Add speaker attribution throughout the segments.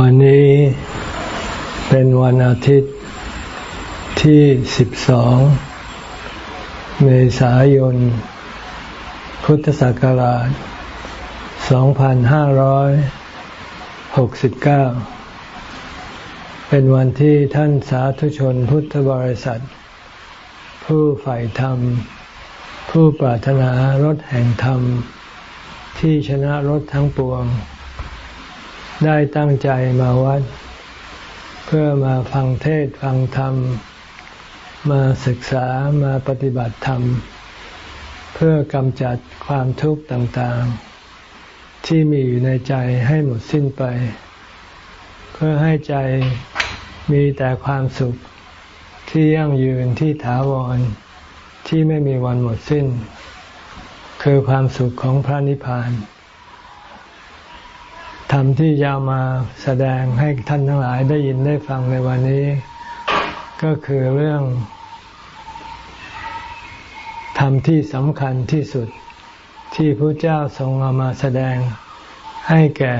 Speaker 1: วันนี้เป็นวันอาทิตย์ที่ 12 เมษายน พุทธศักราช 2569 เป็นวันที่ท่านสาธุชนพุทธบริษัท ผู้ใฝ่ธรรม ผู้ปรารถนารถแห่งธรรม ที่ชนะรถทั้งปวง ได้ตั้งใจมาวัด เพื่อมาฟังเทศฟังธรรม มาศึกษามาปฏิบัติธรรม เพื่อกำจัดความทุกข์ต่างๆ ที่มีอยู่ในใจให้หมดสิ้นไป เพื่อให้ใจมีแต่ความสุขที่ยั่งยืนที่ถาวรที่ไม่มีวันหมดสิ้น คือความสุขของพระนิพพาน ธรรมที่จะมาแสดงให้ท่านทั้งหลายได้ยินได้ฟังในวันนี้ ก็คือเรื่องธรรมที่สำคัญที่สุดที่พระเจ้าทรงเอามาแสดงให้แก่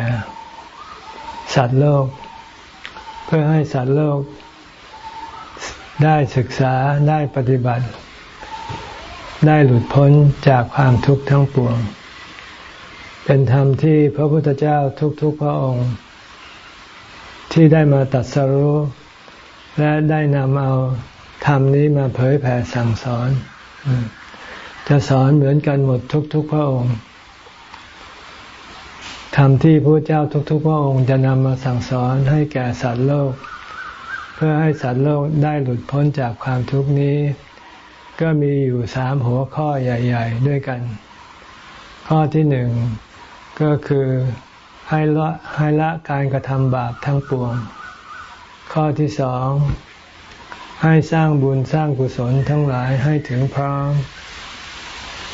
Speaker 1: สัตว์โลก เพื่อให้สัตว์โลก ได้ศึกษาได้ปฏิบัติ ได้หลุดพ้นจากความทุกข์ทั้งปวง เป็นธรรมที่พระพุทธเจ้าทุกๆพระองค์ ที่ได้มาตัดสรู้และได้นำเอาธรรมนี้มาเผยแผ่สั่งสอน จะสอนเหมือนกันหมดทุกๆพระองค์ธรรมที่พระเจ้าทุกๆพระองค์จะนำมาสั่งสอนให้แก่สัตว์โลก เพื่อให้สัตว์โลกได้หลุดพ้นจากความทุกข์นี้ ก็มีอยู่สามหัวข้อใหญ่ ๆ ด้วยกัน ข้อที่หนึ่ง ก็คือให้ละให้ละการกระทำบาปทั้งปวง ข้อที่สอง ให้สร้างบุญสร้างกุศลทั้งหลายให้ถึงพร้อม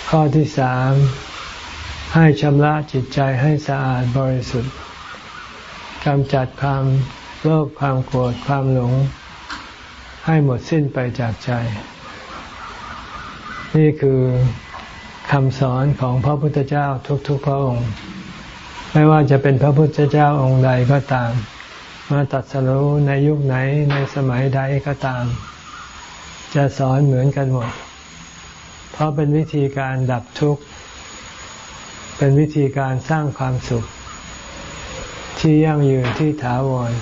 Speaker 1: ข้อที่สาม ให้ชำระจิตใจให้สะอาดบริสุทธิ์กำจัดความโลภความโกรธความหลง ให้หมดสิ้นไปจากใจ นี่คือ คำสอนของพระพุทธเจ้าทุกๆพระองค์ ไม่ว่าจะเป็นพระพุทธเจ้าองค์ใดก็ตาม มาตัดสรู้ในยุคไหนในสมัยใดก็ตาม จะสอนเหมือนกันหมด เพราะเป็นวิธีการดับทุกข์ เป็นวิธีการสร้างความสุข ที่ยั่งยืนที่ถาวร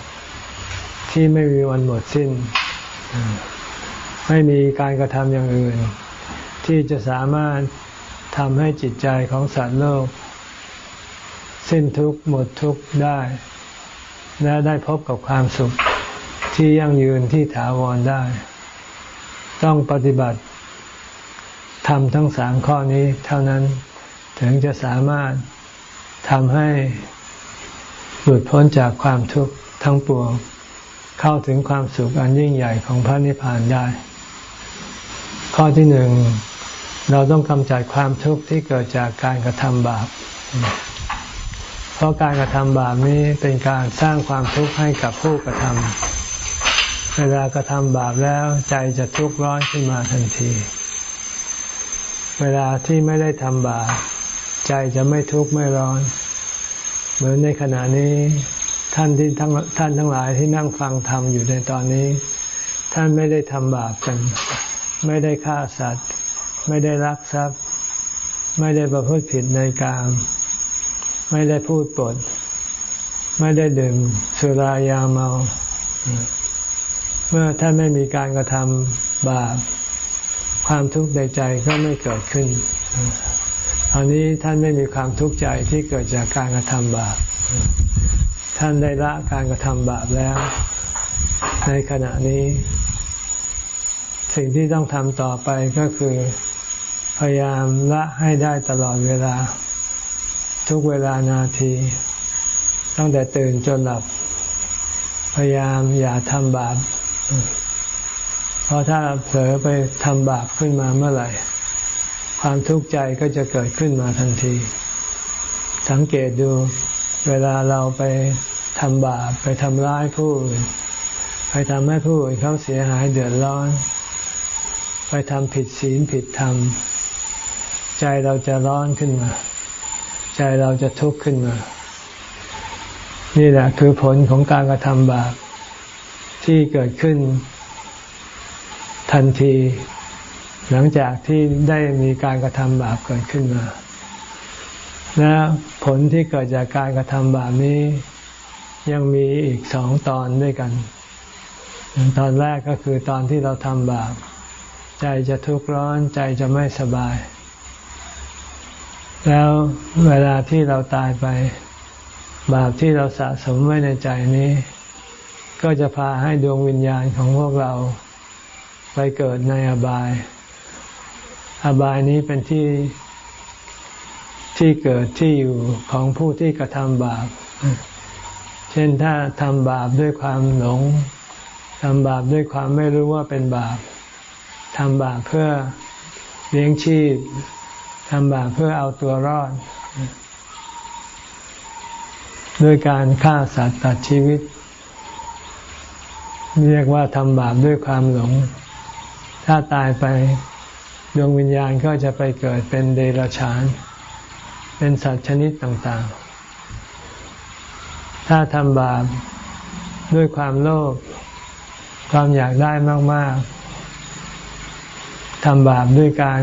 Speaker 1: ที่ไม่มีวันหมดสิ้น ไม่มีการกระทำอย่างอื่น ที่จะสามารถ ทำให้จิตใจของสัตว์โลก สิ้นทุกข์หมดทุกข์ได้ และได้พบกับความสุขที่ยั่งยืนที่ถาวรได้ ต้องปฏิบัติทำทั้งสามข้อนี้เท่านั้นถึงจะสามารถทำให้หลุดพ้นจากความทุกข์ทั้งปวง เข้าถึงความสุขอันยิ่งใหญ่ของพระนิพพานได้ ข้อที่หนึ่ง เราต้องกำจัดความทุกข์ที่เกิดจากการกระทำบาป เพราะการกระทำบาปนี้เป็นการสร้างความทุกข์ให้กับผู้กระทำ เวลากระทำบาปแล้วใจจะทุกข์ร้อนขึ้นมาทันที เวลาที่ไม่ได้ทำบาปใจจะไม่ทุกข์ไม่ร้อน เหมือนในขณะนี้ท่านที่ทั้งท่านทั้งหลายที่นั่งฟังธรรมอยู่ในตอนนี้ ท่านไม่ได้ทำบาปกัน ไม่ได้ฆ่าสัตว์ ไม่ได้รักทรัพย์ ไม่ได้ประพฤติผิดในกาม ไม่ได้พูดปด ไม่ได้ดื่มสุรายาเมา เมื่อท่านไม่มีการกระทำบาปความทุกข์ในใจก็ไม่เกิดขึ้นตอนนี้ท่านไม่มีความทุกข์ใจที่เกิดจากการกระทำบาป ท่านได้ละการกระทำบาปแล้ว ในขณะนี้ สิ่งที่ต้องทำต่อไปก็คือ พยายามละให้ได้ตลอดเวลา ทุกเวลานาที ตั้งแต่ตื่นจนหลับ พยายามอย่าทำบาปเพราะถ้าเผลอไปทำบาปขึ้นมาเมื่อไหร่ ความทุกข์ใจก็จะเกิดขึ้นมาทันที สังเกตดูเวลาเราไปทำบาปไปทำร้ายผู้อื่นไปทำให้ผู้อื่นเขาเสียหายเดือดร้อน ไปทำผิดศีลผิดธรรม ใจเราจะร้อนขึ้นมา ใจเราจะทุกข์ขึ้นมา นี่แหละคือผลของการกระทำบาปที่เกิดขึ้น ทันที หลังจากที่ได้มีการกระทำบาปเกิดขึ้นมา และผลที่เกิดจากการกระทำบาปนี้ ยังมีอีกสองตอนด้วยกัน ตอนแรกก็คือตอนที่เราทำบาป ใจจะทุกข์ร้อนใจจะไม่สบาย แล้วเวลาที่เราตายไป บาปที่เราสะสมไว้ในใจนี้ ก็จะพาให้ดวงวิญญาณของพวกเราไปเกิดในอบาย อบายนี้เป็นที่ที่เกิดที่อยู่ของผู้ที่กระทำบาป เช่นถ้าทำบาปด้วยความหลงทำบาปด้วยความไม่รู้ว่าเป็นบาปทำบาปเพื่อเลี้ยงชีพ ทำบาปเพื่อเอาตัวรอด ด้วยการฆ่าสัตว์ตัดชีวิต เรียกว่าทำบาปด้วยความหลง ถ้าตายไปดวงวิญญาณก็จะไปเกิดเป็นเดรัจฉาน เป็นสัตว์ชนิดต่างๆ ถ้าทำบาปด้วยความโลภความอยากได้มาก ๆทำบาปด้วยการ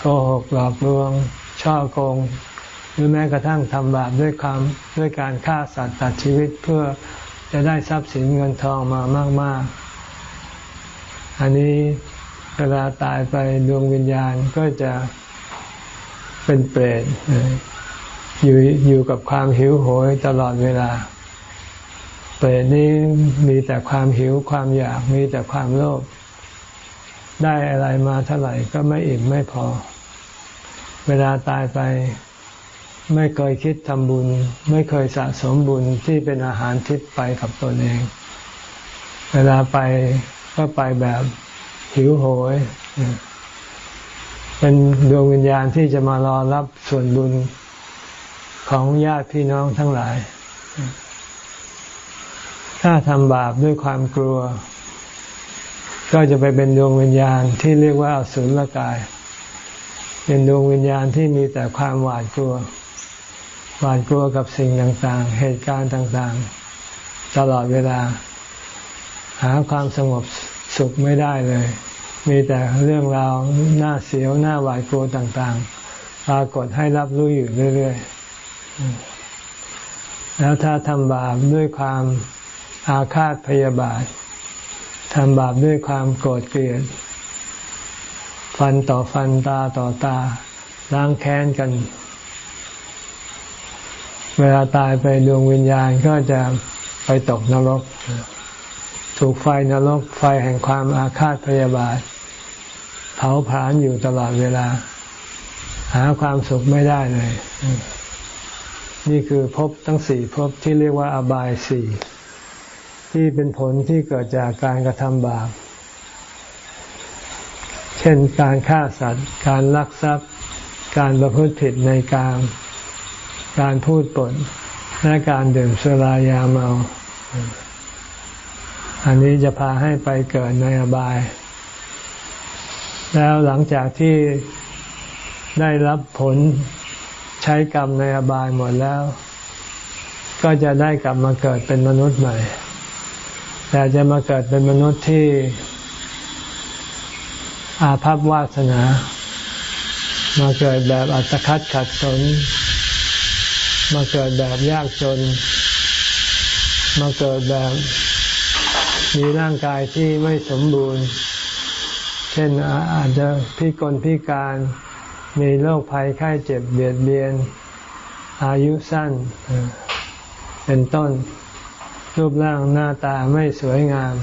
Speaker 1: โกหกหลอกลวง ช่อโกง หรือแม้กระทั่งทำบาปด้วยความด้วยการฆ่าสัตว์ตัดชีวิตเพื่อจะได้ทรัพย์สินเงินทองมามาก ๆ อันนี้เวลาตายไปดวงวิญญาณก็จะเป็นเปรตอยู่อยู่กับความหิวโหยตลอดเวลา เปรตนี้มีแต่ความหิวความอยากมีแต่ความโลภ ได้อะไรมาเท่าไหร่ก็ไม่อิ่มไม่พอ เวลาตายไปไม่เคยคิดทำบุญ ไม่เคยสะสมบุญที่เป็นอาหารทิพย์ไปกับตนเอง เวลาไปก็ไปแบบหิวโหย เป็นดวงวิญญาณที่จะมารอรับส่วนบุญของญาติพี่น้องทั้งหลาย ถ้าทำบาปด้วยความกลัว ก็จะไปเป็นดวงวิญญาณที่เรียกว่าอสุรกาย เป็นดวงวิญญาณที่มีแต่ความหวาดกลัว หวาดกลัวกับสิ่งต่างๆ เหตุการณ์ต่างๆ ตลอดเวลา หาความสงบสุขไม่ได้เลย มีแต่เรื่องราวหน้าเสียวหน้าหวาดกลัวต่างๆ ปรากฏให้รับรู้อยู่เรื่อยๆ แล้วถ้าทำบาปด้วยความอาฆาตพยาบาท ทำบาปด้วยความโกรธเกลียด ฟันต่อฟันตาต่อตา ล้างแค้นกัน เวลาตายไปดวงวิญญาณก็จะไปตกนรก ถูกไฟนรก ไฟแห่งความอาฆาตพยาบาท เผาผลาญอยู่ตลอดเวลา หาความสุขไม่ได้เลย นี่คือภพทั้งสี่ภพที่เรียกว่าอบายสี่ ที่เป็นผลที่เกิดจากการกระทำบาป เช่นการฆ่าสัตว์ การลักทรัพย์ การประพฤติผิดในการการพูดปดและการดื่มสุรายาเมา อันนี้จะพาให้ไปเกิดในอบาย แล้วหลังจากที่ได้รับผลใช้กรรมในอบายหมดแล้ว ก็จะได้กลับมาเกิดเป็นมนุษย์ใหม่ แต่จะมาเกิดเป็นมนุษย์ที่อาภัพวาสนา มาเกิดแบบอัตคัดขัดสน มาเกิดแบบยากจน มาเกิดแบบมีร่างกายที่ไม่สมบูรณ์ เช่นอาจจะพิกลพิการ มีโรคภัยไข้เจ็บเบียดเบียน อายุสั้น เป็นต้น รูปร่างหน้าตาไม่สวยงาม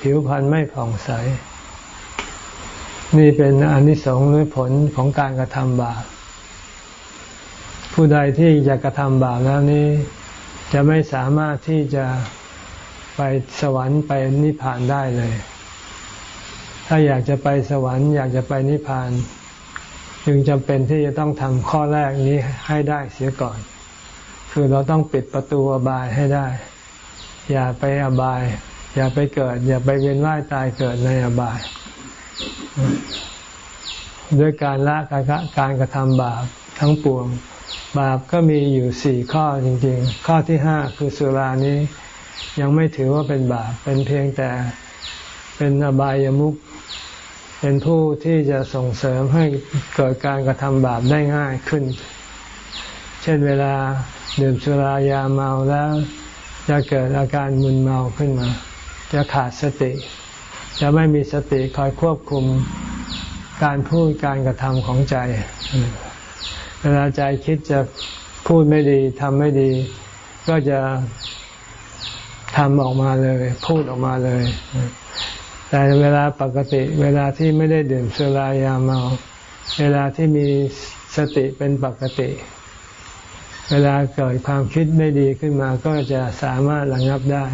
Speaker 1: ผิวพรรณไม่ผ่องใส นี่เป็นอนิสงส์หรือผลของการกระทำบาปผู้ใดที่จะกระทำบาปแล้วนี้ จะไม่สามารถที่จะไปสวรรค์ไปนิพพานได้เลย ถ้าอยากจะไปสวรรค์ อยากจะไปนิพพาน จึงจำเป็นที่จะต้องทำข้อแรกนี้ให้ได้เสียก่อน คือเราต้องปิดประตูอบายให้ได้ อย่าไปอบาย อย่าไปเกิด อย่าไปเวียนว่ายตายเกิดในอบาย ด้วยการละการกระทำบาปทั้งปวง บาปก็มีอยู่สี่ข้อจริง ๆ ข้อที่ห้าคือสุรานี้ยังไม่ถือว่าเป็นบาป เป็นเพียงแต่เป็นอบายามุขเป็นผู้ที่จะส่งเสริมให้เกิดการกระทำบาปได้ง่ายขึ้น เช่นเวลาดื่มสุรายาเมาแล้ว จะเกิดอาการมึนเมาขึ้นมา จะขาดสติ จะไม่มีสติคอยควบคุมการพูดการกระทำของใจ เวลาใจคิดจะพูดไม่ดีทำไม่ดี ก็จะทำออกมาเลย พูดออกมาเลย แต่เวลาปกติ เวลาที่ไม่ได้ดื่มสุรายาเมา เวลาที่มีสติเป็นปกติ เวลาเกิดความคิดไม่ดีขึ้นมาก็จะสามารถระงับได้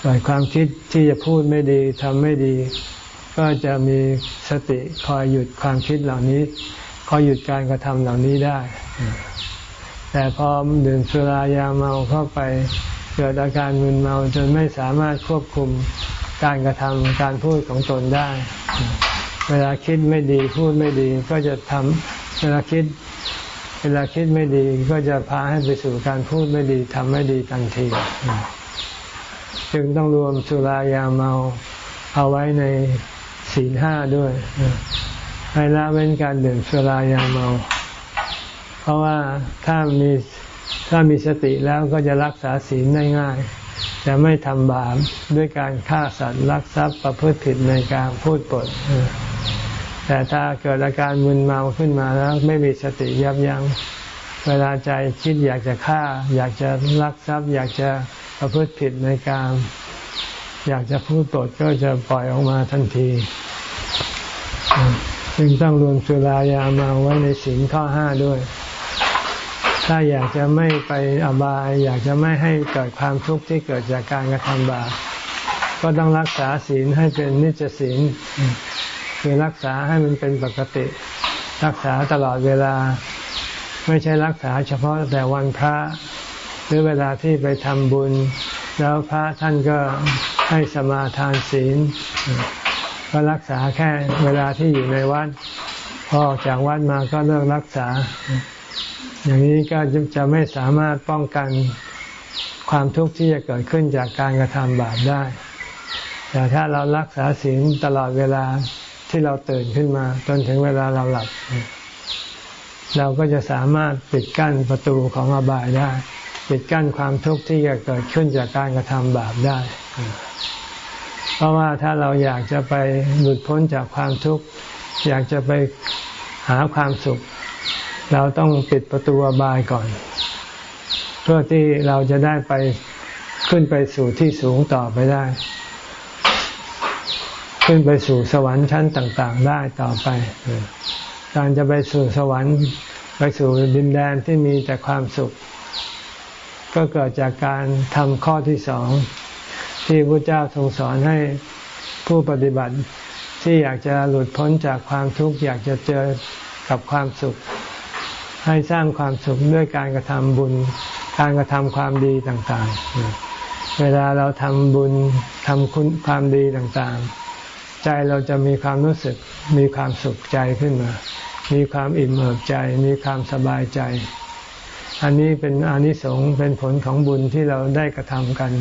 Speaker 1: เกิดความคิดที่จะพูดไม่ดีทำไม่ดี ก็จะมีสติคอยหยุดความคิดเหล่านี้คอยหยุดการกระทำเหล่านี้ได้ แต่พอดื่มสุรายาเมาเข้าไปเกิดอาการมึนเมาจนไม่สามารถควบคุมการกระทำการพูดของตนได้ เวลาคิดไม่ดีพูดไม่ดีก็จะทำเวลาคิด เวลาคิดไม่ดีก็จะพาให้ไปสู่การพูดไม่ดีทำไม่ดีทันที จึงต้องรวมสุรายาเมาเอาไว้ในศีลห้าด้วยให้ละเว้นการดื่มสุรายาเมา เพราะว่าถ้ามีถ้ามีสติแล้วก็จะรักษาศีลได้ง่าย จะไม่ทำบาปด้วยการฆ่าสัตว์ลักทรัพย์ประพฤติผิดในการพูดปด แต่ถ้าเกิดอาการมึนเมาขึ้นมาแล้วไม่มีสติยับยัง้งเวลาใจคิดอยากจะฆ่า อยากจะลักทรัพย์ อยากจะประพฤติผิดในการ อยากจะพูดปดก็จะปล่อยออกมาทันทีจึงต้องรวมสุรายามาไว้ในศีลข้อห้าด้วย ถ้าอยากจะไม่ไปอบาย อยากจะไม่ให้เกิดความทุกข์ที่เกิดจากการกระทำบาปก็ต้องรักษาศีลให้เป็นนิจศีล คือรักษาให้มันเป็นปกติ รักษาตลอดเวลา ไม่ใช่รักษาเฉพาะแต่วันพระหรือเวลาที่ไปทำบุญ แล้วพระท่านก็ให้สมาทานศีล ก็รักษาแค่เวลาที่อยู่ในวัดพอออกจากวัดมาก็เลิกรักษา อย่างนี้ก็จะไม่สามารถป้องกันความทุกข์ที่จะเกิดขึ้นจากการกระทำบาปได้ แต่ถ้าเรารักษาศีลตลอดเวลา ที่เราตื่นขึ้นมา จนถึงเวลาเราหลับ เราก็จะสามารถปิดกั้นประตูของอบายได้ ปิดกั้นความทุกข์ที่จะเกิดขึ้นจากการกระทำบาปได้ เพราะว่าถ้าเราอยากจะไปหลุดพ้นจากความทุกข์ อยากจะไปหาความสุข เราต้องปิดประตูอบายก่อน เพื่อที่เราจะได้ไปขึ้นไปสู่ที่สูงต่อไปได้ ขึ้นไปสู่สวรรค์ชั้นต่าง ๆ ได้ต่อไป การจะไปสู่สวรรค์ไปสู่ดินแดนที่มีแต่ความสุข ก็เกิดจากการทำข้อที่สอง ที่พระเจ้าทรงสอนให้ผู้ปฏิบัติที่อยากจะหลุดพ้นจากความทุกข์อยากจะเจอกับความสุข ให้สร้างความสุขด้วยการกระทำบุญ การกระทำความดีต่างๆ เวลาเราทำบุญทำคุณความดีต่างๆ ใจเราจะมีความรู้สึกมีความสุขใจขึ้นมา มีความอิ่มเอิบใจ มีความสบายใจ อันนี้เป็นอานิสงส์เป็นผลของบุญที่เราได้กระทำกัน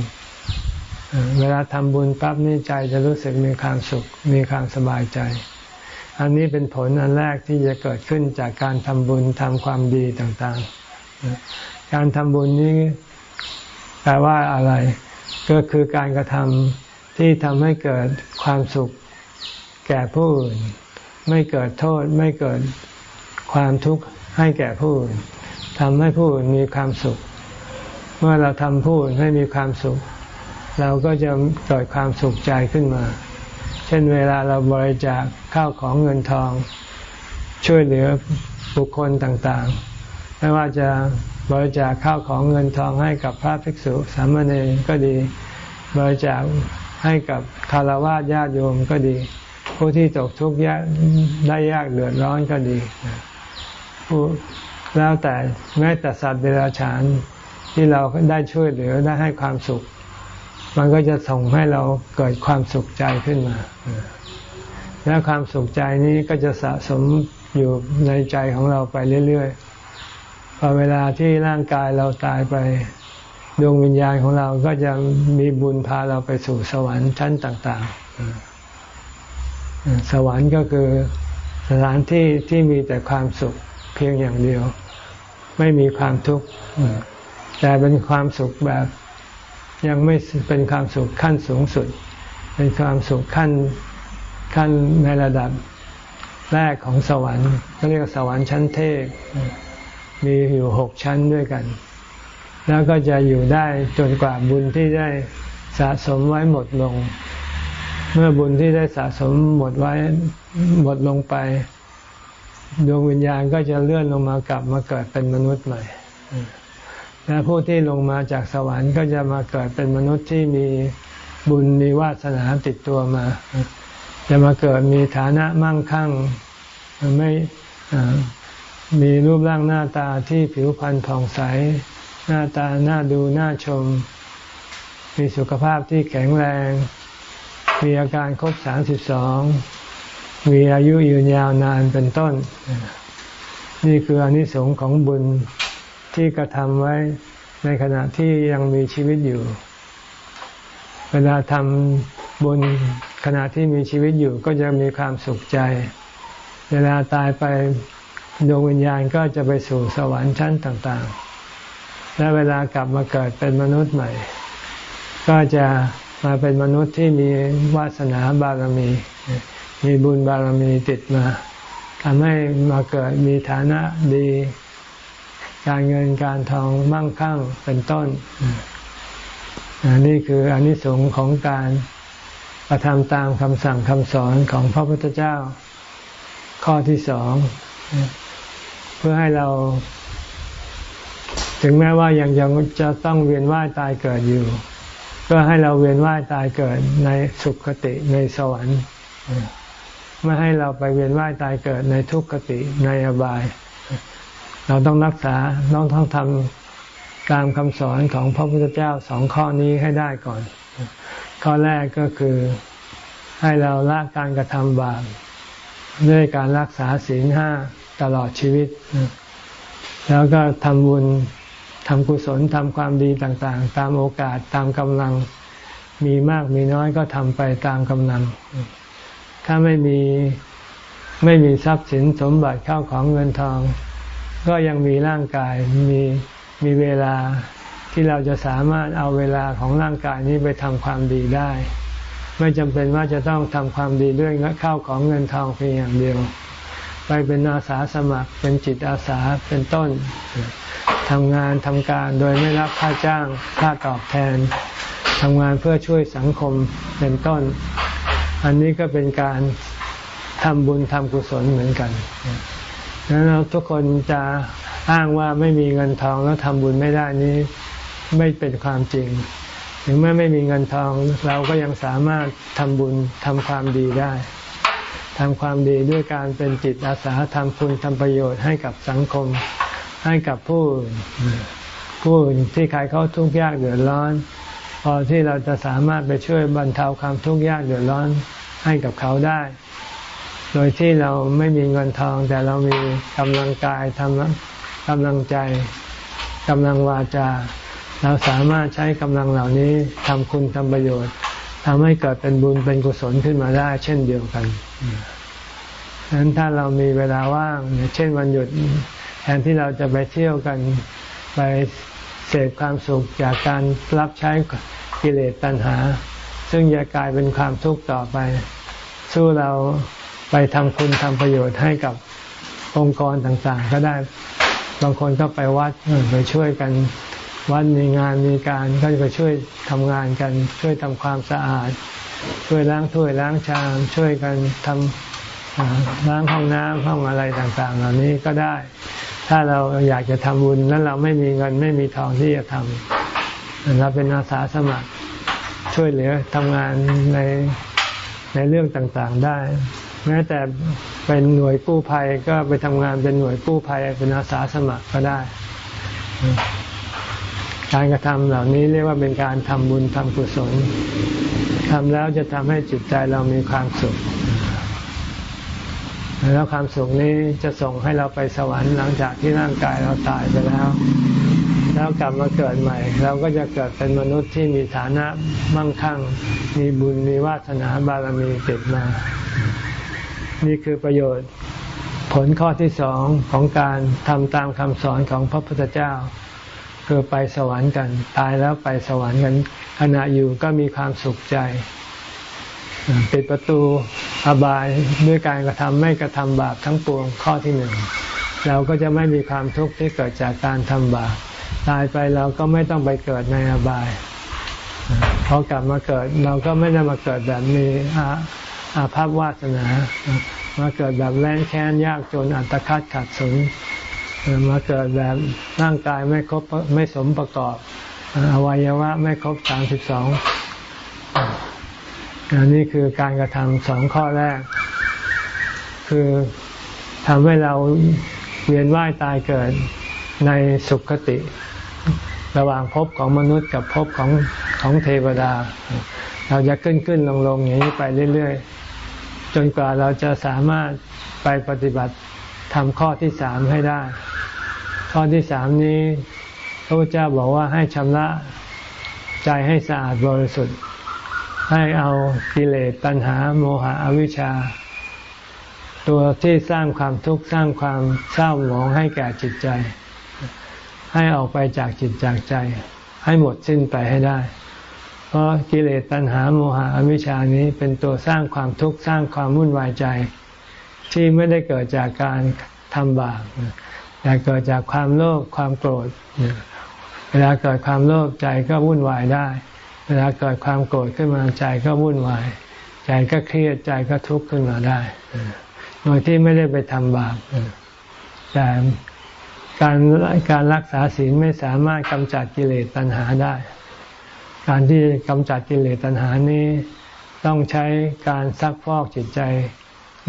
Speaker 1: เวลาทำบุญปั๊บนี่ใจจะรู้สึกมีความสุข มีความสบายใจ อันนี้เป็นผลอันแรกที่จะเกิดขึ้นจากการทำบุญทำความดีต่างๆ การทำบุญนี้แปลว่าอะไร ก็คือการกระทำที่ทำให้เกิดความสุข แก่ผู้อื่น ไม่เกิดโทษไม่เกิดความทุกข์ให้แก่ผู้อื่นทำให้ผู้อื่นมีความสุข เมื่อเราทำผู้อื่นให้มีความสุข เราก็จะเกิดความสุขใจขึ้นมา เช่นเวลาเราบริจาคข้าวของเงินทอง ช่วยเหลือบุคคลต่างๆ ไม่ว่าจะบริจาคข้าวของเงินทองให้กับพระภิกษุสามเณรก็ดี บริจาคให้กับคารวะญาติโยมก็ดี ผู้ที่ตกทุกข์ยากได้ยากเดือดร้อนก็ดีผู้แล้วแต่แม้แต่สัตว์เดรัจฉานที่เราได้ช่วยเหลือได้ให้ความสุข มันก็จะส่งให้เราเกิดความสุขใจขึ้นมา แล้วความสุขใจนี้ก็จะสะสมอยู่ในใจของเราไปเรื่อยๆพอเวลาที่ร่างกายเราตายไปดวงวิญญาณของเราก็จะมีบุญพาเราไปสู่สวรรค์ชั้นต่าง ๆ สวรรค์ก็คือสถานที่ที่มีแต่ความสุขเพียงอย่างเดียว ไม่มีความทุกข์แต่เป็นความสุขแบบยังไม่เป็นความสุขขั้นสูงสุด เป็นความสุขขั้นขั้นในระดับแรกของสวรรค์ก็เรียกสวรรค์ชั้นเทพมีอยู่หกชั้นด้วยกัน แล้วก็จะอยู่ได้จนกว่าบุญที่ได้สะสมไว้หมดลง เมื่อบุญที่ได้สะสมหมดไว้หมดลงไป ดวงวิญญาณก็จะเลื่อนลงมากลับมาเกิดเป็นมนุษย์ใหม่และผู้ที่ลงมาจากสวรรค์ก็จะมาเกิดเป็นมนุษย์ที่มีบุญมีวาสนาติดตัวมา จะมาเกิดมีฐานะมั่งคั่งไม่มีรูปร่างหน้าตาที่ผิวพรรณผ่องใส หน้าตาหน้าดูหน้าชม มีสุขภาพที่แข็งแรง มีอาการครบสามสิบสองมีอายุยืนยาวนานเป็นต้น นี่คืออนิสงส์ของบุญที่กระทำไว้ในขณะที่ยังมีชีวิตอยู่ เวลาทำบุญขณะที่มีชีวิตอยู่ก็จะมีความสุขใจ เวลาตายไปดวงวิญญาณก็จะไปสู่สวรรค์ชั้นต่าง ๆ และเวลากลับมาเกิดเป็นมนุษย์ใหม่ ก็จะ มาเป็นมนุษย์ที่มีวาสนาบารมี มีบุญบารมีติดมาทำให้มาเกิดมีฐานะดี การเงินการทองมั่งคั่งเป็นต้น นี่คืออนิสงส์ของการกระทำตามคำสั่งคำสอนของพระพุทธเจ้า ข้อที่สองเพื่อให้เรา ถึงแม้ว่ายังยังจะต้องเวียนว่ายตายเกิดอยู่ ก็ให้เราเวียนว่ายตายเกิดในสุขคติในสวรรค์ไม่ให้เราไปเวียนว่ายตายเกิดในทุกขติในอบาย เราต้องรักษาต้องต้องทำตามคำสอนของพระพุทธเจ้าสองข้อนี้ให้ได้ก่อน ข้อแรกก็คือให้เราละการกระทำบาปด้วยการรักษาศีลห้าตลอดชีวิต แล้วก็ทำบุญ ทำกุศลทำความดีต่างๆ ตามโอกาสตามกำลัง มีมากมีน้อยก็ทำไปตามกำลัง ถ้าไม่มีไม่มีทรัพย์สินสมบัติเข้าของเงินทอง ก็ยังมีร่างกายมีมีเวลาที่เราจะสามารถเอาเวลาของร่างกายนี้ไปทำความดีได้ ไม่จำเป็นว่าจะต้องทำความดีด้วยเข้าของเงินทองเพียงอย่างเดียว ไปเป็นอาสาสมัครเป็นจิตอาสาเป็นต้น ทำงานทำการโดยไม่รับค่าจ้างค่าตอบแทนทำงานเพื่อช่วยสังคมเป็นต้น อันนี้ก็เป็นการทำบุญทำกุศลเหมือนกันดังนั้นเราทุกคนจะอ้างว่าไม่มีเงินทองแล้วทำบุญไม่ได้นี้ไม่เป็นความจริง ถึงแม้ไม่มีเงินทองเราก็ยังสามารถทำบุญทำความดีได้ทำความดีด้วยการเป็นจิตอาสาทำคุณทำประโยชน์ให้กับสังคม ให้กับผู้ผู้ที่ใครเขาทุกข์ยากเดือดร้อน พอที่เราจะสามารถไปช่วยบรรเทาความทุกข์ยากเดือดร้อนให้กับเขาได้ โดยที่เราไม่มีเงินทอง แต่เรามีกำลังกายทำกำลังใจกำลังวาจา เราสามารถใช้กำลังเหล่านี้ทำคุณทำประโยชน์ทำให้เกิดเป็นบุญเป็นกุศลขึ้นมาได้ เช่นเดียวกันดังนั้นถ้าเรามีเวลาว่าง เช่นวันหยุด นที่เราจะไปเที่ยวกันไปเสพความสุขจากการรับใช้กิเลสตัณหา ซึ่งจะกลายเป็นความทุกข์ต่อไป สู้เราไปทำคุณทำประโยชน์ให้กับองค์กรต่างๆ ก็ได้บางคนก็ไปวัดไปช่วยกันวัดมีงานมีการก็จะไปช่วยทำงานกัน ช่วยทำความสะอาด ช่วยล้างถ้วยล้างชาม ช่วยกันทำล้างห้องน้ำห้องอะไรต่างๆ เหล่านี้ก็ได้ ถ้าเราอยากจะทำบุญแล้วเราไม่มีเงินไม่มีทองที่จะทำเราเป็นอาสาสมัครช่วยเหลือทำงานในในเรื่องต่างๆได้ แม้แต่เป็นหน่วยกู้ภัยก็ไปทำงานเป็นหน่วยกู้ภัยเป็นอาสาสมัครก็ได้ การกระทำเหล่านี้เรียกว่าเป็นการทำบุญทำกุศลทำแล้วจะทำให้จิตใจเรามีความสุข แล้วความสุขนี้จะส่งให้เราไปสวรรค์หลังจากที่ร่างกายเราตายไปแล้ว แล้วกลับมาเกิดใหม่ เราก็จะเกิดเป็นมนุษย์ที่มีฐานะมั่งคั่ง มีบุญมีวาสนาบารมีติดมา นี่คือประโยชน์ผลข้อที่สองของการทำตามคำสอนของพระพุทธเจ้า คือไปสวรรค์กัน ตายแล้วไปสวรรค์กันขณะอยู่ก็มีความสุขใจ ปิดประตูอบายด้วยการกระทำไม่กระทำบาปทั้งปวงข้อที่หนึ่งเราก็จะไม่มีความทุกข์ที่เกิดจากการทำบาปตายไปเราก็ไม่ต้องไปเกิดในอบายพอกลับมาเกิดเราก็ไม่ได้มาเกิดแบบมีอาภัพวาสนา มาเกิดแบบแรงแค้นยากจนอัตคัดขัดสนมาเกิดแบบร่างกายไม่ครบไม่สมประกอบ อวัยวะไม่ครบสามสิบสอง อันนี้คือการกระทำสองข้อแรก คือทำให้เราเวียนว่ายตายเกิดในสุขคติ ระหว่างภพของมนุษย์กับภพของของเทวดา เราจะขึ้นขึ้นลงลงอย่างนี้ไปเรื่อยๆ จนกว่าเราจะสามารถไปปฏิบัติทำข้อที่สามให้ได้ ข้อที่สามนี้พระพุทธเจ้าบอกว่าให้ชำระใจให้สะอาดบริสุทธิ์ ให้เอากิเลสตัณหาโมหะอวิชชา ตัวที่สร้างความทุกข์สร้างความเศร้าหมองให้แก่จิตใจ ให้ออกไปจากจิตจากใจ ให้หมดสิ้นไปให้ได้ เพราะกิเลสตัณหาโมหะอวิชชานี้เป็นตัวสร้างความทุกข์สร้างความวุ่นวายใจ ที่ไม่ได้เกิดจากการทำบาปแต่เกิดจากความโลภความโกรธเวลาเกิดความโลภใจก็วุ่นวายได้ เวลาเกิดความโกรธขึ้นมาใจก็วุ่นวาย ใจก็เครียดใจก็ทุกข์ขึ้นมาได้โดยที่ไม่ได้ไปทำบาปแต่การการรักษาศีลไม่สามารถกำจัดกิเลสตัณหาได้ การที่กำจัดกิเลสตัณหานี้ต้องใช้การซักฟอกจิตใจ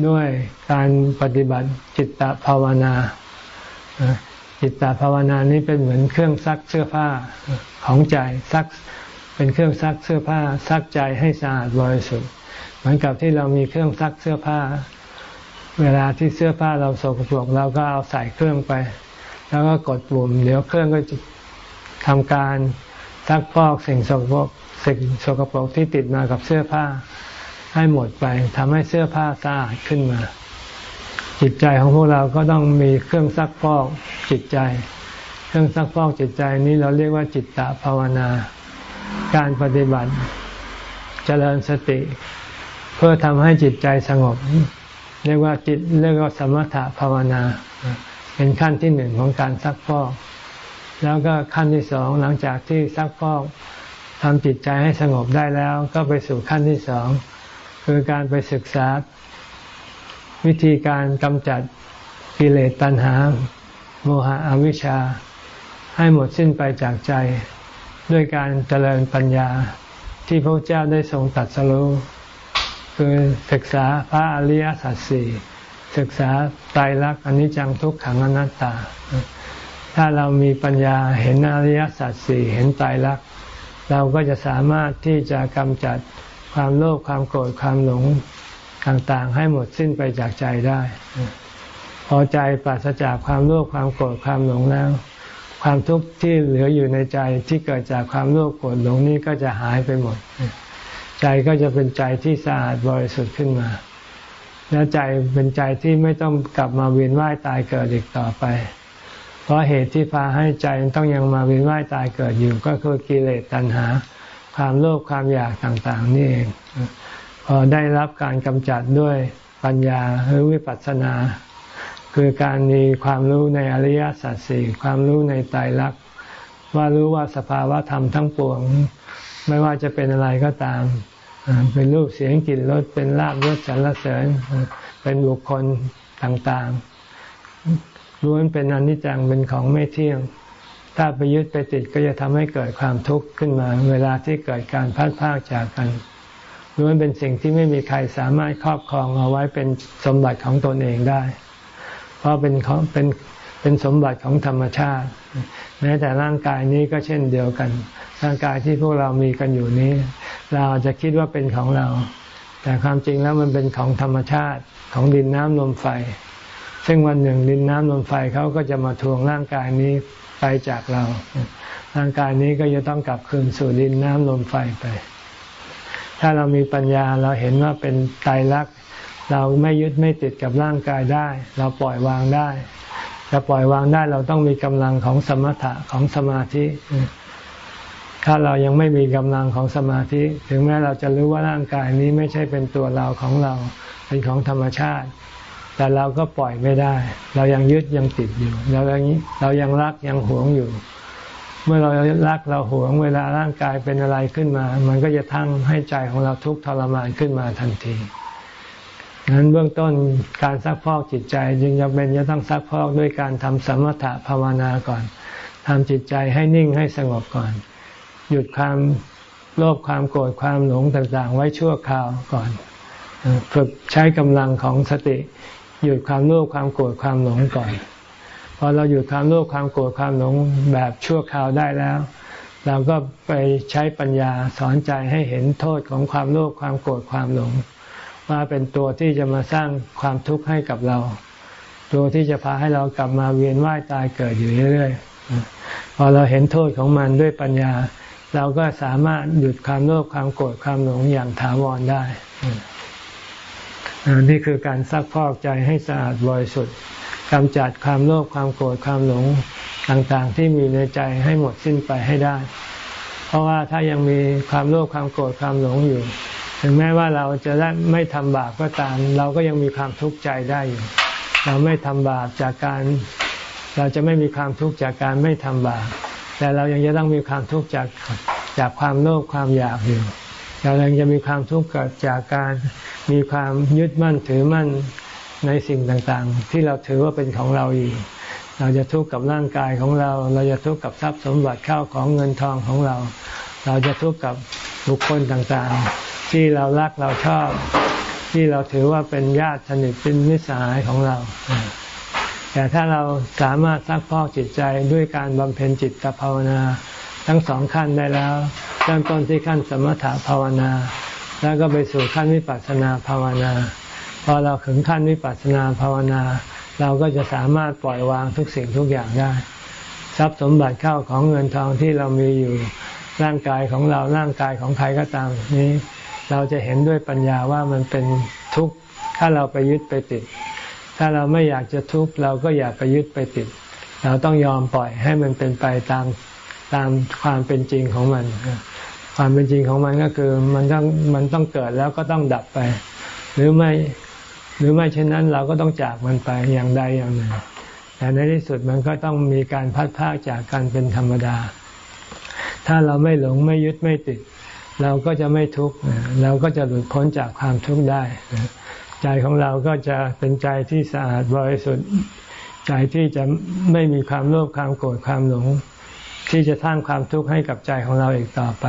Speaker 1: ด้วยการปฏิบัติจิตตภาวนาจิตตภาวนานี้เป็นเหมือนเครื่องซักเสื้อผ้าของใจซัก เป็นเครื่องซักเสื้อผ้าซักใจให้สะอาดบริสุทธิ์เหมือนกับที่เรามีเครื่องซักเสื้อผ้า เวลาที่เสื้อผ้าเราสกปรกเราก็เอาใส่เครื่องไป แล้วก็กดปุ่ม เดี๋ยวเครื่องก็จะทำการซักพอกสิ่งสกปรกสิ่งสกปรกที่ติดมากับเสื้อผ้า ให้หมดไปทำให้เสื้อผ้าสะอาดขึ้นมา จิตใจของพวกเราก็ต้องมีเครื่องซักพอกจิตใจ เครื่องซักพอกจิตใจนี้เราเรียกว่าจิตตภาวนา การปฏิบัติเจริญสติ เพื่อทำให้จิตใจสงบ เรียกว่าจิตเรียกว่าสมถะภาวนา เป็นขั้นที่หนึ่งของการซักฟอก แล้วก็ขั้นที่สองหลังจากที่ซักฟอกทำจิตใจให้สงบได้แล้ว ก็ไปสู่ขั้นที่สองคือการไปศึกษา วิธีการกำจัดกิเลสตัณหา โมหะอวิชชา ให้หมดสิ้นไปจากใจ ด้วยการเจริญปัญญาที่พระเจ้าได้ทรงตัดสรุคือศึกษาพระอริยสัจสี่ศึกษาไตรลักษณ์อนิจจังทุกขังอนัตตา ถ้าเรามีปัญญาเห็นอริยสัจสี่เห็นไตรลักษณ์เราก็จะสามารถที่จะกำจัดความโลภความโกรธความหลงต่างๆ ให้หมดสิ้นไปจากใจได้ พอใจปราศจากความโลภความโกรธความหลงแล้ว ความทุกข์ที่เหลืออยู่ในใจที่เกิดจากความโลภโกรธหลงนี้ก็จะหายไปหมด ใจก็จะเป็นใจที่สะอาดบริสุทธิ์ขึ้นมา แล้วใจเป็นใจที่ไม่ต้องกลับมาเวียนว่ายตายเกิดอีกต่อไป เพราะเหตุที่พาให้ใจต้องยังมาเวียนว่ายตายเกิดอยู่ ก็คือกิเลสตัณหา ความโลภความอยากต่างๆ นี่เองพอได้รับการกำจัดด้วยปัญญาหรือวิปัสสนา คือการมีความรู้ในอริยสัจสี่ความรู้ในไตรลักษณ์ว่ารู้ว่าสภาวะธรรมทั้งปวง ไม่ว่าจะเป็นอะไรก็ตาม เป็นรูปเสียงกลิ่นรสเป็นลาบรสสรรเสริญ เป็นบุคคลต่างๆล้วนเป็นอนิจจังเป็นของไม่เที่ยง ถ้าไปยึดไปติดก็จะทำให้เกิดความทุกข์ขึ้นมา เวลาที่เกิดการพัดพากจากกันล้วนเป็นสิ่งที่ไม่มีใครสามารถครอบครองเอาไว้เป็นสมบัติของตนเองได้ เพราะเป็นของเป็นเป็นสมบัติของธรรมชาติ แม้แต่ร่างกายนี้ก็เช่นเดียวกัน ร่างกายที่พวกเรามีกันอยู่นี้ เราจะคิดว่าเป็นของเรา แต่ความจริงแล้วมันเป็นของธรรมชาติของดินน้ำลมไฟ ซึ่งวันหนึ่งดินน้ำลมไฟเขาก็จะมาทวงร่างกายนี้ไปจากเรา ร่างกายนี้ก็จะต้องกลับคืนสู่ดินน้ำลมไฟไป ถ้าเรามีปัญญาเราเห็นว่าเป็นไตรลักษณ์ เราไม่ยึดไม่ติดกับร่างกายได้ เราปล่อยวางได้จะปล่อยวางได้เราต้องมีกำลังของสมถะของสมาธิ ถ้าเรายังไม่มีกำลังของสมาธิ ถึงแม้เราจะรู้ว่าร่างกายนี้ไม่ใช่เป็นตัวเราของเรา เป็นของธรรมชาติ แต่เราก็ปล่อยไม่ได้ เรายังยึดยังติดอยู่ เราอย่างนี้เรายังรักยังหวงอยู่ เมื่อเรารักเราหวงเวลาร่างกายเป็นอะไรขึ้นมา มันก็จะทั้งให้ใจของเราทุกข์ทรมานขึ้นมาทันที นั้นเบื้องต้นการซักพอกจิตใจจึงจำเป็นจะต้องซักพอกด้วยการทำสมถะภาวนาก่อนทำจิตใจให้นิ่งให้สงบก่อน หยุดความโลภความโกรธความหลงต่างๆ ไว้ชั่วคราวก่อนฝึกใช้กำลังของสติ หยุดความโลภความโกรธความหลงก่อนพอเราหยุดความโลภความโกรธความหลงแบบชั่วคราวได้แล้ว เราก็ไปใช้ปัญญาสอนใจให้เห็นโทษของความโลภความโกรธความหลง ว่าเป็นตัวที่จะมาสร้างความทุกข์ให้กับเรา ตัวที่จะพาให้เรากลับมาเวียนว่ายตายเกิดอยู่เรื่อยๆพอเราเห็นโทษของมันด้วยปัญญา เราก็สามารถหยุดความโลภความโกรธความหลงอย่างถาวรได้นี่คือการซักพอกใจให้สะอาดบริสุทธิ์กำจัดความโลภความโกรธความหลงต่างๆ ที่มีในใจให้หมดสิ้นไปให้ได้ เพราะว่าถ้ายังมีความโลภความโกรธความหลงอยู่ ถึงแม้ว่าเราจะได้ไม่ทำบาปก็ตาม เราก็ยังมีความทุกข์ใจได้อยู่ เราไม่ทำบาปจากการ เราจะไม่มีความทุกข์จากการไม่ทำบาปแต่เรายังจะต้องมีความทุกข์จากจากความโลภความอยากอยู่เรายังจะมีความทุกข์จากการมีความยึดมั่นถือมั่นในสิ่งต่างๆ ที่เราถือว่าเป็นของเราอยู่ เราจะทุกข์กับร่างกายของเรา เราจะทุกข์กับทรัพย์สมบัติเข้าของเงินทองของเรา เราจะทุกข์กับบุคคลต่างๆ ที่เรารักเราชอบ ที่เราถือว่าเป็นญาติสนิทเป็นมิตรสหายของเรา แต่ถ้าเราสามารถซักพอกจิตใจด้วยการบำเพ็ญจิตภาวนา ทั้งสองขั้นได้แล้วเริ่มต้นที่ขั้นสมถะภาวนา แล้วก็ไปสู่ขั้นวิปัสสนาภาวนาพอเราถึงขั้นวิปัสสนาภาวนา เราก็จะสามารถปล่อยวางทุกสิ่งทุกอย่างได้ ทรัพย์สมบัติเข้าของเงินทองที่เรามีอยู่ร่างกายของเราร่างกายของใครก็ตามนี้ เราจะเห็นด้วยปัญญาว่ามันเป็นทุกข์ถ้าเราไปยึดไปติด ถ้าเราไม่อยากจะทุกข์เราก็อย่าไปยึดไปติด เราต้องยอมปล่อยให้มันเป็นไปตามตามความเป็นจริงของมัน ความเป็นจริงของมันก็คือมันต้องมันต้องเกิดแล้วก็ต้องดับไป หรือไม่หรือไม่เช่นนั้นเราก็ต้องจากมันไปอย่างใดอย่างหนึ่งแต่ในที่สุดมันก็ต้องมีการพัดพากจากกันเป็นธรรมดา ถ้าเราไม่หลงไม่ยึดไม่ติด เราก็จะไม่ทุกข์เราก็จะหลุดพ้นจากความทุกข์ได้ ใจของเราก็จะเป็นใจที่สะอาดบริสุทธิ์ใจที่จะไม่มีความโลภความโกรธความหลง ที่จะสร้างความทุกข์ให้กับใจของเราอีกต่อไป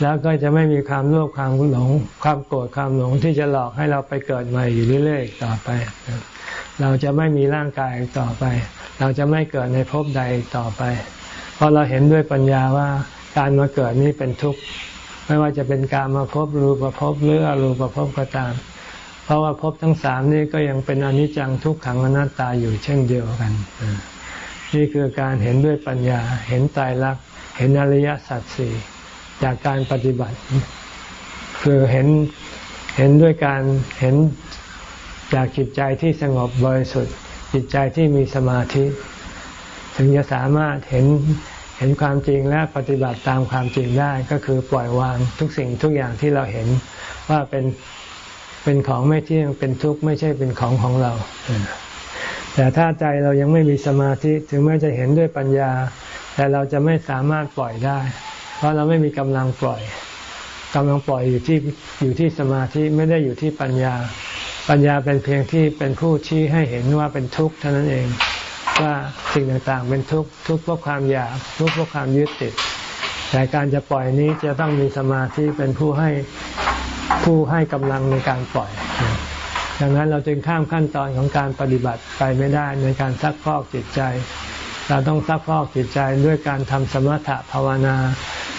Speaker 1: แล้วก็จะไม่มีความโลภความหลง ความโกรธความหลง ที่จะหลอกให้เราไปเกิดใหม่อยู่เรื่อยๆต่อไป เราจะไม่มีร่างกายต่อไป เราจะไม่เกิดในภพใดต่อไป เพราะเราเห็นด้วยปัญญาว่าการมาเกิดนี้เป็นทุกข์ ไม่ว่าจะเป็นการมาพบรูปภพหรืออรูปภพก็ตาม เพราะว่าภพทั้งสามนี้ก็ยังเป็นอนิจจังทุกขังอนัตตาอยู่เช่นเดียวกัน นี่คือการเห็นด้วยปัญญา เห็นตายรักเห็นอริยสัจสี่จากการปฏิบัติ คือเห็นเห็นด้วยการเห็นจากจิตใจที่สงบบริสุทธิ์จิตใจที่มีสมาธิ ถึงจะสามารถเห็น เห็นความจริงและปฏิบัติตามความจริงได้ก็คือปล่อยวางทุกสิ่งทุกอย่างที่เราเห็นว่าเป็นเป็นของไม่เที่ยงเป็นทุกข์ไม่ใช่เป็นของของเรา แต่ถ้าใจเรายังไม่มีสมาธิถึงแม้จะเห็นด้วยปัญญา แต่เราจะไม่สามารถปล่อยได้ เพราะเราไม่มีกำลังปล่อยกำลังปล่อยอยู่ที่อยู่ที่สมาธิไม่ได้อยู่ที่ปัญญา ปัญญาเป็นเพียงที่เป็นผู้ชี้ให้เห็นว่าเป็นทุกข์เท่านั้นเอง ว่าสิ่งต่างๆ เป็นทุกข์ทุกข์เพราะความอยากทุกข์เพราะความยึดติด แต่การจะปล่อยนี้จะต้องมีสมาธิเป็นผู้ให้ผู้ให้กำลังในการปล่อยดังนั้นเราจึงข้ามขั้นตอนของการปฏิบัติไปไม่ได้ในการซักพอกจิตใจ เราต้องซักพอกจิตใจด้วยการทำสมถะภาวนา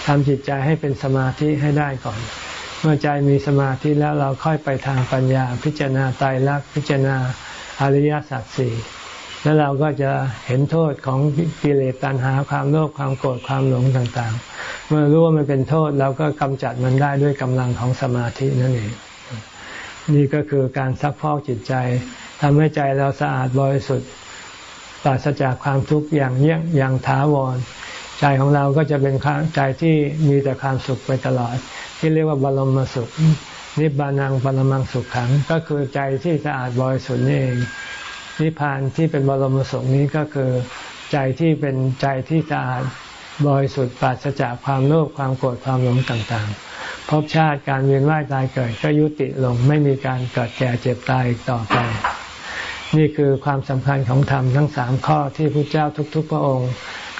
Speaker 1: ทำจิตใจให้เป็นสมาธิให้ได้ก่อน เมื่อใจมีสมาธิแล้วเราค่อยไปทางปัญญา พิจารณาไตรลักษณ์พิจารณาอริยสัจสี่ แล้วเราก็จะเห็นโทษของกิเลสตัณหาความโลภความโกรธความหลงต่างๆ เมื่อรู้ว่ามันเป็นโทษเราก็กำจัดมันได้ด้วยกำลังของสมาธินั่นเอง นี่ก็คือการซักพอกจิตใจทำให้ใจเราสะอาดบริสุทธิ์ปราศจากความทุกข์อย่างเยี่ยงอย่างถาวร ใจของเราก็จะเป็นใจที่มีแต่ความสุขไปตลอด ที่เรียกว่าบรมสุขนิบานังปรมังสุขขัง ก็คือใจที่สะอาดบริสุทธิ์นี่เอง นิพพานที่เป็นบรมสุขนี้ก็คือใจที่เป็นใจที่สะอาดบริสุทธิ์ปราศจากความโลภความโกรธความหลงต่างๆ ภพชาติการเวียนว่ายตายเกิดก็ยุติลงไม่มีการเกิดแก่เจ็บตายอีกต่อไป นี่คือความสำคัญของธรรมทั้งสามข้อที่พระเจ้าทุกๆ พระองค์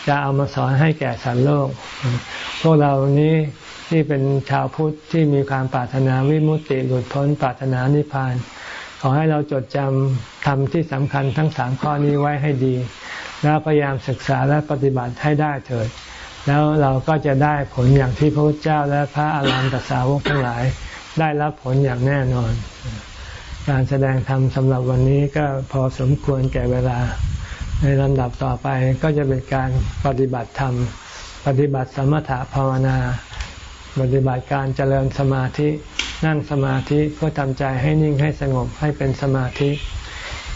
Speaker 1: จะเอามาสอนให้แก่สัตว์โลก พวกเรานี้ที่เป็นชาวพุทธที่มีความปรารถนาวิมุตติหลุดพ้นปรารถนานิพพาน ขอให้เราจดจำธรรมที่สำคัญทั้งสามข้อนี้ไว้ให้ดี แล้วพยายามศึกษาและปฏิบัติให้ได้เถิด แล้วเราก็จะได้ผลอย่างที่พระพุทธเจ้าและพระอาหารหันตสาวกทั้งหลาย ได้รับผลอย่างแน่นอน การแสดงธรรมสำหรับวันนี้ก็พอสมควรแก่เวลา ในลำดับต่อไปก็จะเป็นการปฏิบัติธรรม ปฏิบัติสมถะภาวนา ปฏิบัติการเจริญสมาธิ นั่งสมาธิเพื่อทำใจให้นิ่งให้สงบให้เป็นสมาธิ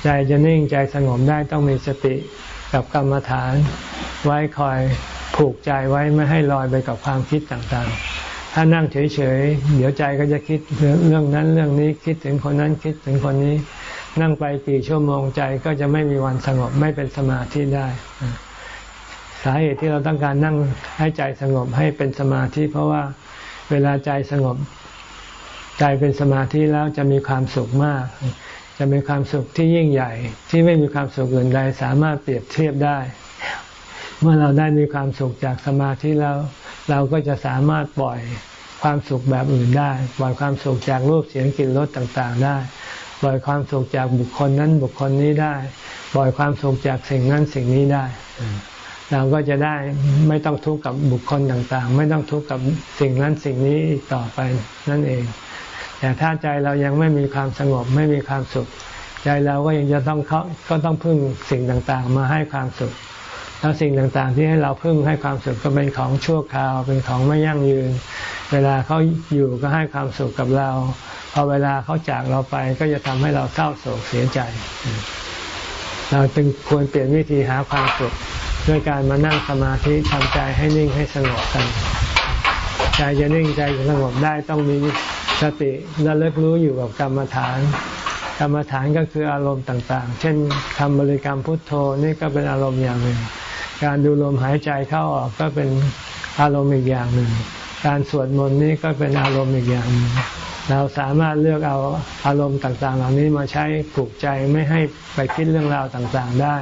Speaker 1: ใจจะนิ่งใจสงบได้ต้องมีสติกับกรรมฐาน ไว้คอยผูกใจไว้ไม่ให้ลอยไปกับความคิดต่างๆ ถ้านั่งเฉยๆ เดี๋ยวใจก็จะคิดเรื่องนั้นเรื่องนี้คิดถึงคนนั้นคิดถึงคนนี้ นั่งไปกี่ชั่วโมงใจก็จะไม่มีวันสงบไม่เป็นสมาธิได้ สาเหตุที่เราต้องการนั่งให้ใจสงบให้เป็นสมาธิเพราะว่าเวลาใจสงบ ใจเป็นสมาธิแล้วจะมีความสุขมาก จะมีความสุขที่ยิ่งใหญ่ ที่ไม่มีความสุขอื่นใดสามารถเปรียบเทียบได้ เมื่อเราได้มีความสุขจากสมาธิแล้ว เราก็จะสามารถปล่อยความสุขแบบอื่นได้ ปล่อยความสุขจากรูปเสียงกลิ่นรสต่างๆ ได้ ปล่อยความสุขจากบุคคลนั้นบุคคลนี้ได้ ปล่อยความสุขจากสิ่งนั้นสิ่งนี้ได้ เราก็จะได้ไม่ต้องทุกข์กับบุคคลต่างๆ ไม่ต้องทุกข์กับสิ่งนั้นสิ่งนี้อีกต่อไปนั่นเอง แต่ถ้าใจเรายังไม่มีความสงบไม่มีความสุข ใจเราก็ยังจะต้องเขาก็ต้องพึ่งสิ่งต่างๆ มาให้ความสุข แล้วสิ่งต่างๆ ที่ให้เราพึ่งให้ความสุขก็เป็นของชั่วคราว เป็นของไม่ยั่งยืน เวลาเขาอยู่ก็ให้ความสุขกับเราพอเวลาเขาจากเราไปก็จะทำให้เราเศร้าโศกเสียใจ เราจึงควรเปลี่ยนวิธีหาความสุข ด้วยการมานั่งสมาธิทำใจให้นิ่งให้สงบกัน ใจจะนิ่งใจจะสงบได้ต้องมีสติและเลิกรู้อยู่กับกรรมฐาน กรรมฐานก็คืออารมณ์ต่างๆ เช่นทำบริกรรมพุทโธนี่ก็เป็นอารมณ์อย่างหนึ่ง การดูลมหายใจเข้าออกก็เป็นอารมณ์อีกอย่างหนึ่ง การสวดมนต์นี่ก็เป็นอารมณ์อีกอย่างหนึ่งเราสามารถเลือกเอาอารมณ์ต่างๆ เหล่านี้มาใช้ผูกใจไม่ให้ไปคิดเรื่องราวต่างๆได้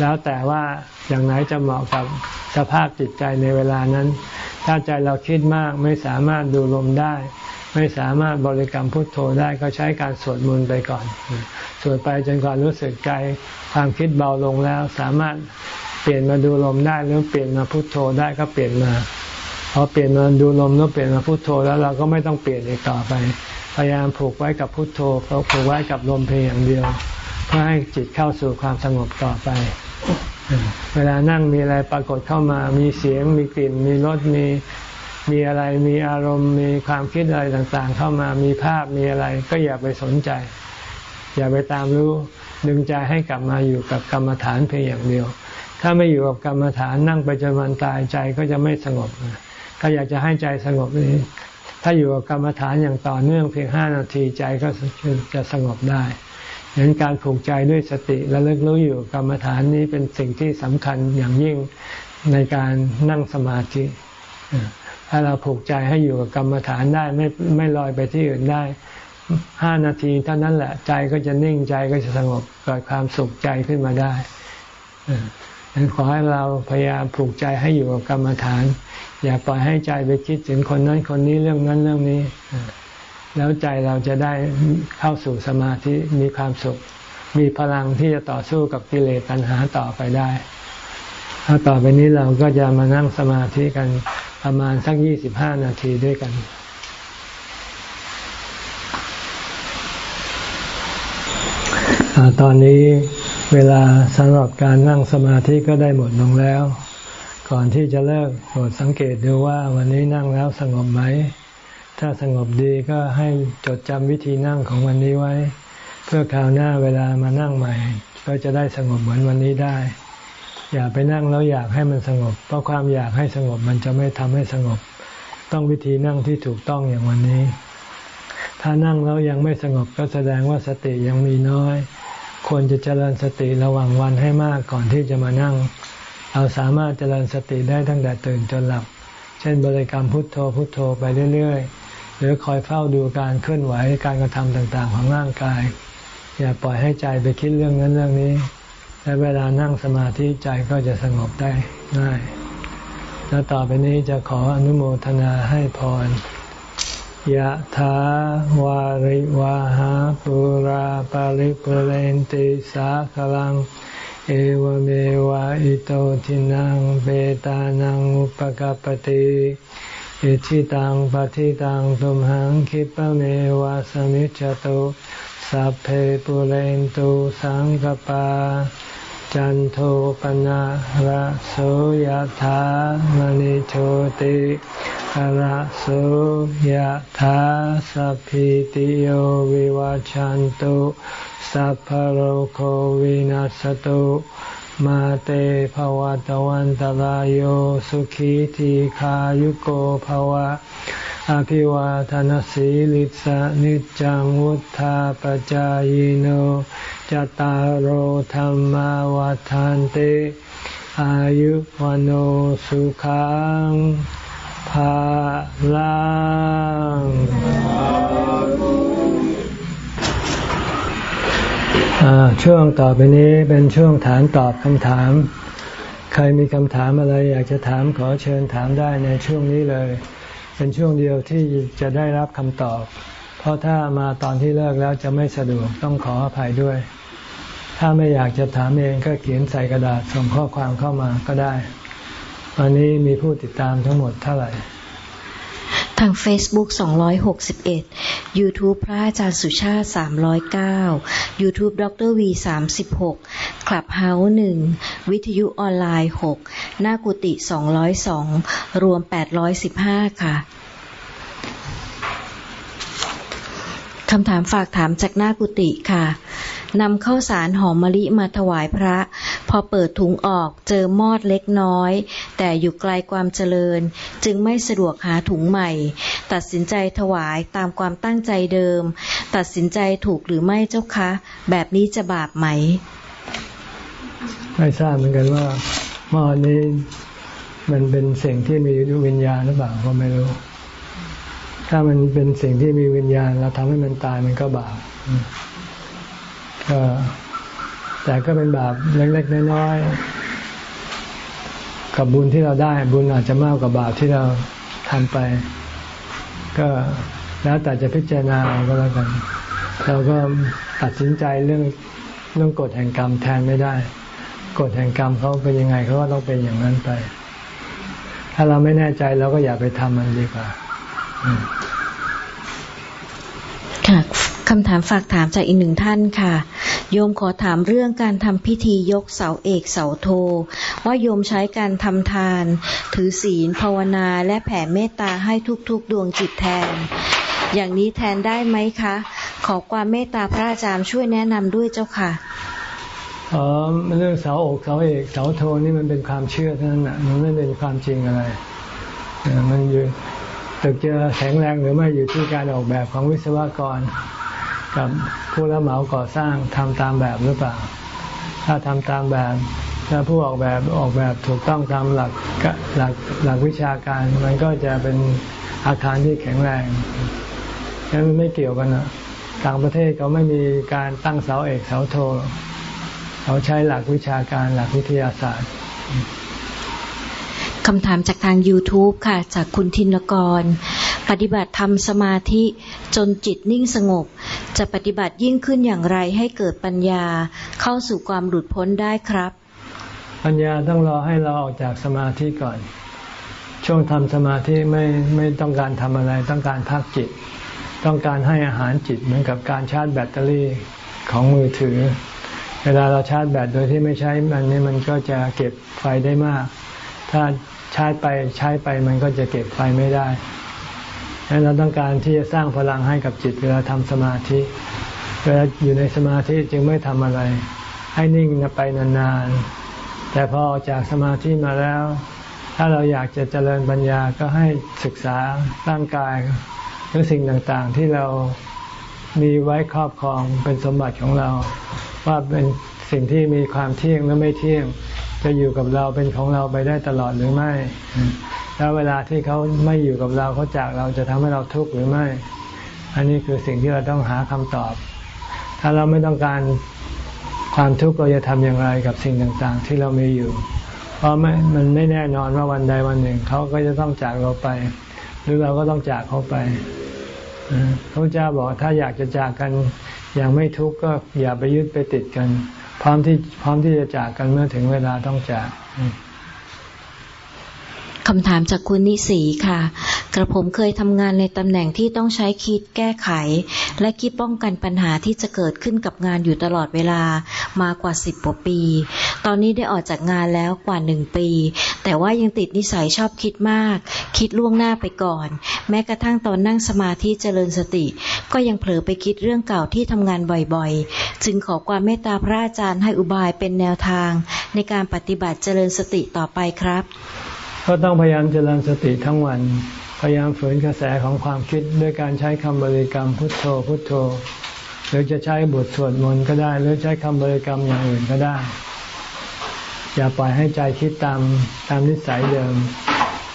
Speaker 1: แล้วแต่ว่าอย่างไหนจะเหมาะกับสภาพจิตใจในเวลานั้น ถ้าใจเราคิดมากไม่สามารถดูลมได้ ไม่สามารถบริกรรมพุทโธได้ก็ใช้การสวดมนต์ไปก่อน สวดไปจนกว่ารู้สึกใจความคิดเบาลงแล้ว สามารถเปลี่ยนมาดูลมได้หรือเปลี่ยนมาพุทโธได้ก็เปลี่ยนมาพอเปลี่ยนมาดูลมแล้วเปลี่ยนมาพุทโธแล้วเราก็ไม่ต้องเปลี่ยนอีกต่อไป พยายามผูกไว้กับพุทโธผูกไว้กับลมเพียงอย่างเดียวเพื่อให้จิตเข้าสู่ความสงบต่อไป เวลานั่งมีอะไรปรากฏเข้ามา มีเสียง มีกลิ่น มีรส มี มีอะไร มีอารมณ์ มีความคิดอะไรต่างๆ เข้ามา มีภาพ มีอะไร ก็อย่าไปสนใจ อย่าไปตามรู้ ดึงใจให้กลับมาอยู่กับกรรมฐานเพียงอย่างเดียว ถ้าไม่อยู่กับกรรมฐานนั่งไปจนวันตายใจก็จะไม่สงบ ถ้าอยากจะให้ใจสงบนี้ ถ้าอยู่กับกรรมฐานอย่างต่อเนื่องเพียงห้านาทีใจก็จะสงบได้ เห็นการผูกใจด้วยสติและเลิกรู้อยู่กรรมฐานนี้เป็นสิ่งที่สำคัญอย่างยิ่งในการนั่งสมาธิ ถ้าเราผูกใจให้อยู่กับกรรมฐานได้ไม่ไม่ลอยไปที่อื่นได้ห้านาทีเท่านั้นแหละใจก็จะนิ่งใจก็จะสงบเกิดความสุขใจขึ้นมาได้ดังขอให้เราพยายามผูกใจให้อยู่กับกรรมฐาน อย่าปล่อยให้ใจไปคิดถึงคนนั้นคนนี้เรื่องนั้นเรื่องนี้ แล้วใจเราจะได้เข้าสู่สมาธิมีความสุข มีพลังที่จะต่อสู้กับกิเลสปัญหาต่อไปได้ถ้าต่อไปนี้เราก็จะมานั่งสมาธิกันประมาณสักยี่สิบห้านาทีด้วยกันอตอนนี้เวลาสำหรับการนั่งสมาธิก็ได้หมดลงแล้ว ก่อนที่จะเลิกโปรดสังเกตดูว่าวันนี้นั่งแล้วสงบไหม ถ้าสงบดีก็ให้จดจำวิธีนั่งของวันนี้ไว้ เพื่อคราวหน้าเวลามานั่งใหม่ ก็จะได้สงบเหมือนวันนี้ได้ อย่าไปนั่งแล้วอยากให้มันสงบ เพราะความอยากให้สงบมันจะไม่ทำให้สงบ ต้องวิธีนั่งที่ถูกต้องอย่างวันนี้ ถ้านั่งแล้วยังไม่สงบก็แสดงว่าสติยังมีน้อย ควรจะเจริญสติระหว่างวันให้มากก่อนที่จะมานั่ง เราสามารถเจริญสติได้ตั้งแต่ตื่นจนหลับ เช่นบริกรรมพุทโธพุทโธไปเรื่อยๆ หรือคอยเฝ้าดูการเคลื่อนไหวการกระทำต่างๆ ของร่างกาย อย่าปล่อยให้ใจไปคิดเรื่องนั้นเรื่องนี้ และเวลานั่งสมาธิใจก็จะสงบได้ง่าย แล้วต่อไปนี้จะขออนุโมทนาให้พรยะถาวาริวาหาปุราปาริปุเรนติสาคลัง เอวเมวะอิโตทินังเบตานังอุปกปติอิชิตังปฏิตังตุมหังคิปะเมวะสมิจจตุสัพเพปุเรนตุสังกปา จันโทปนะระโสยธามณิโชติ ระโสยธาสัพพิติโยวิวาจันตุสัพพโรโควินัสตุมาเตภวัตวันตาโยสุขีทีขายุโกภวะ อภิวาทานสีลิสานิจังวุธาปจายโนจตารโธรรมวาทานเต อายุวันโอสุขัง ภาลังช่วงต่อไปนี้เป็นช่วงถามตอบคำถาม ใครมีคำถามอะไรอยากจะถามขอเชิญถามได้ในช่วงนี้เลย เป็นช่วงเดียวที่จะได้รับคำตอบ เพราะถ้ามาตอนที่เลิกแล้วจะไม่สะดวกต้องขออภัยด้วย ถ้าไม่อยากจะถามเองก็เขียนใส่กระดาษส่งข้อความเข้ามาก็ได้ วันนี้มีผู้ติดตามทั้งหมดเท่าไหร่
Speaker 2: ทาง Facebook 261 YouTube พระอาจารย์สุชาติ 309 YouTube ดร V 36 Clubhouse 1วิทยุออนไลน์ 6 หน้ากุฏิ202 รวม 815 ค่ะคำถามฝากถามจากหน้ากุฏิค่ะนำข้าวสารหอมมะลิมาถวายพระ พอเปิดถุงออกเจอมอดเล็กน้อย แต่อยู่ไกลความเจริญ จึงไม่สะดวกหาถุงใหม่ ตัดสินใจถวายตามความตั้งใจเดิม ตัดสินใจถูกหรือไม่เจ้าคะ แบบนี้จะบาปไหม
Speaker 1: ไม่ทราบเหมือนกันว่าหม้อนี้มันเป็นสิ่งที่มีวิญญาณหรือเปล่าก็ไม่รู้ ถ้ามันเป็นสิ่งที่มีวิญญาณ เราทำให้มันตายมันก็บาปก็แต่ก็เป็นบาปเล็กๆน้อยๆ กับบุญที่เราได้บุญอาจจะมากกว่าบาปที่เราทำไป ก็แล้วแต่จะพิจารณาก็แล้วกัน เราก็ตัดสินใจเรื่องเรื่องกฎแห่งกรรมแทนไม่ได้กฎแห่งกรรมเขาเป็นยังไงเขาก็ต้องเป็นอย่างนั้นไป ถ้าเราไม่แน่ใจเราก็อย่าไปทำมันดีกว่า
Speaker 2: ค่ะคำถามฝากถามจากอีกหนึ่งท่านค่ะ โยมขอถามเรื่องการทำพิธียกเสาเอกเสาโท ว่าโยมใช้การทำทาน ถือศีลภาวนาและแผ่เมตตาให้ทุกๆ ดวงจิตแทน อย่างนี้แทนได้ไหมคะ ขอความเมตตาพระอาจารย์ช่วยแนะนำด้วยเจ้าค่ะ
Speaker 1: อ๋อเรื่องเสาอกเสาเอกเสาโทนี่มันเป็นความเชื่อเท่านั้นนะมันไม่เป็นความจริงอะไรมันอยู่ตึกจะแข็งแรงหรือไม่อยู่ที่การออกแบบของวิศวกร กับผู้รับเหมาก่อสร้างทำตามแบบหรือเปล่า ถ้าทำตามแบบถ้าผู้ออกแบบออกแบบถูกต้องตามหลักหลักหลักวิชาการ มันก็จะเป็นอาคารที่แข็งแรงนั้นมันไม่เกี่ยวกันนะต่างประเทศเขาไม่มีการตั้งเสาเอกเสาโทเขาใช้หลักวิชาการหลักวิทยาศาสตร์
Speaker 2: คำถามจากทาง YouTube ค่ะ จากคุณทินกร ปฏิบัติทำสมาธิจนจิตนิ่งสงบ จะปฏิบัติยิ่งขึ้นอย่างไรให้เกิดปัญญาเข้าสู่ความหลุดพ้นได้ครับ
Speaker 1: ปัญญาต้องรอให้เราออกจากสมาธิก่อน ช่วงทำสมาธิไม่ไม่ต้องการทำอะไร ต้องการพักจิต ต้องการให้อาหารจิตเหมือนกับการชาร์จแบตเตอรี่ของมือถือ เวลาเราชาร์จแบตโดยที่ไม่ใช้มันนี่มันก็จะเก็บไฟได้มาก ถ้าชาร์จไปใช้ไปมันก็จะเก็บไฟไม่ได้ ดังนั้นเราต้องการที่จะสร้างพลังให้กับจิตเวลาทำสมาธิเวลาอยู่ในสมาธิจึงไม่ทำอะไร ให้นิ่งไปนานๆ แต่พอออกจากสมาธิมาแล้ว ถ้าเราอยากจะเจริญปัญญาก็ให้ศึกษาร่างกายหรือสิ่งต่างๆ ที่เรามีไว้ครอบครองเป็นสมบัติของเรา ว่าเป็นสิ่งที่มีความเที่ยงหรือไม่เที่ยง จะอยู่กับเราเป็นของเราไปได้ตลอดหรือไม่ แล้วเวลาที่เขาไม่อยู่กับเราเขาจากเราจะทำให้เราทุกข์หรือไม่ อันนี้คือสิ่งที่เราต้องหาคำตอบ ถ้าเราไม่ต้องการความทุกข์เราจะทำอย่างไรกับสิ่งต่างๆ ที่เรามีอยู่ เพราะไม่มันไม่แน่นอนว่าวันใดวันหนึ่งเขาก็จะต้องจากเราไป หรือเราก็ต้องจากเขาไปพระเจ้าบอกถ้าอยากจะจากกันอย่างไม่ทุกข์ก็อย่าไปยึดไปติดกัน พร้อมที่พร้อมที่จะจากกันเมื่อถึงเวลาต้องจาก
Speaker 2: คำถามจากคุณนิสีค่ะ กระผมเคยทำงานในตำแหน่งที่ต้องใช้คิดแก้ไข และคิดป้องกันปัญหาที่จะเกิดขึ้นกับงานอยู่ตลอดเวลามากว่าสิบกว่าปี ตอนนี้ได้ออกจากงานแล้วกว่าหนึ่งปี แต่ว่ายังติดนิสัยชอบคิดมาก คิดล่วงหน้าไปก่อน แม้กระทั่งตอนนั่งสมาธิเจริญสติ ก็ยังเผลอไปคิดเรื่องเก่าที่ทำงานบ่อยๆ จึงขอความเมตตาพระอาจารย์ให้อุบายเป็นแนวทาง ในการปฏิบัติเจริญสติต่อไปครับ
Speaker 1: ก็ต้องพยายามเจริญสติทั้งวัน พยายามฝืนกระแสของความคิดด้วยการใช้คำบริกรรมพุทโธพุทโธ หรือจะใช้บทสวดมนต์ก็ได้ หรือใช้คำบริกรรมอย่างอื่นก็ได้ อย่าปล่อยให้ใจคิดตามตามนิสัยเดิม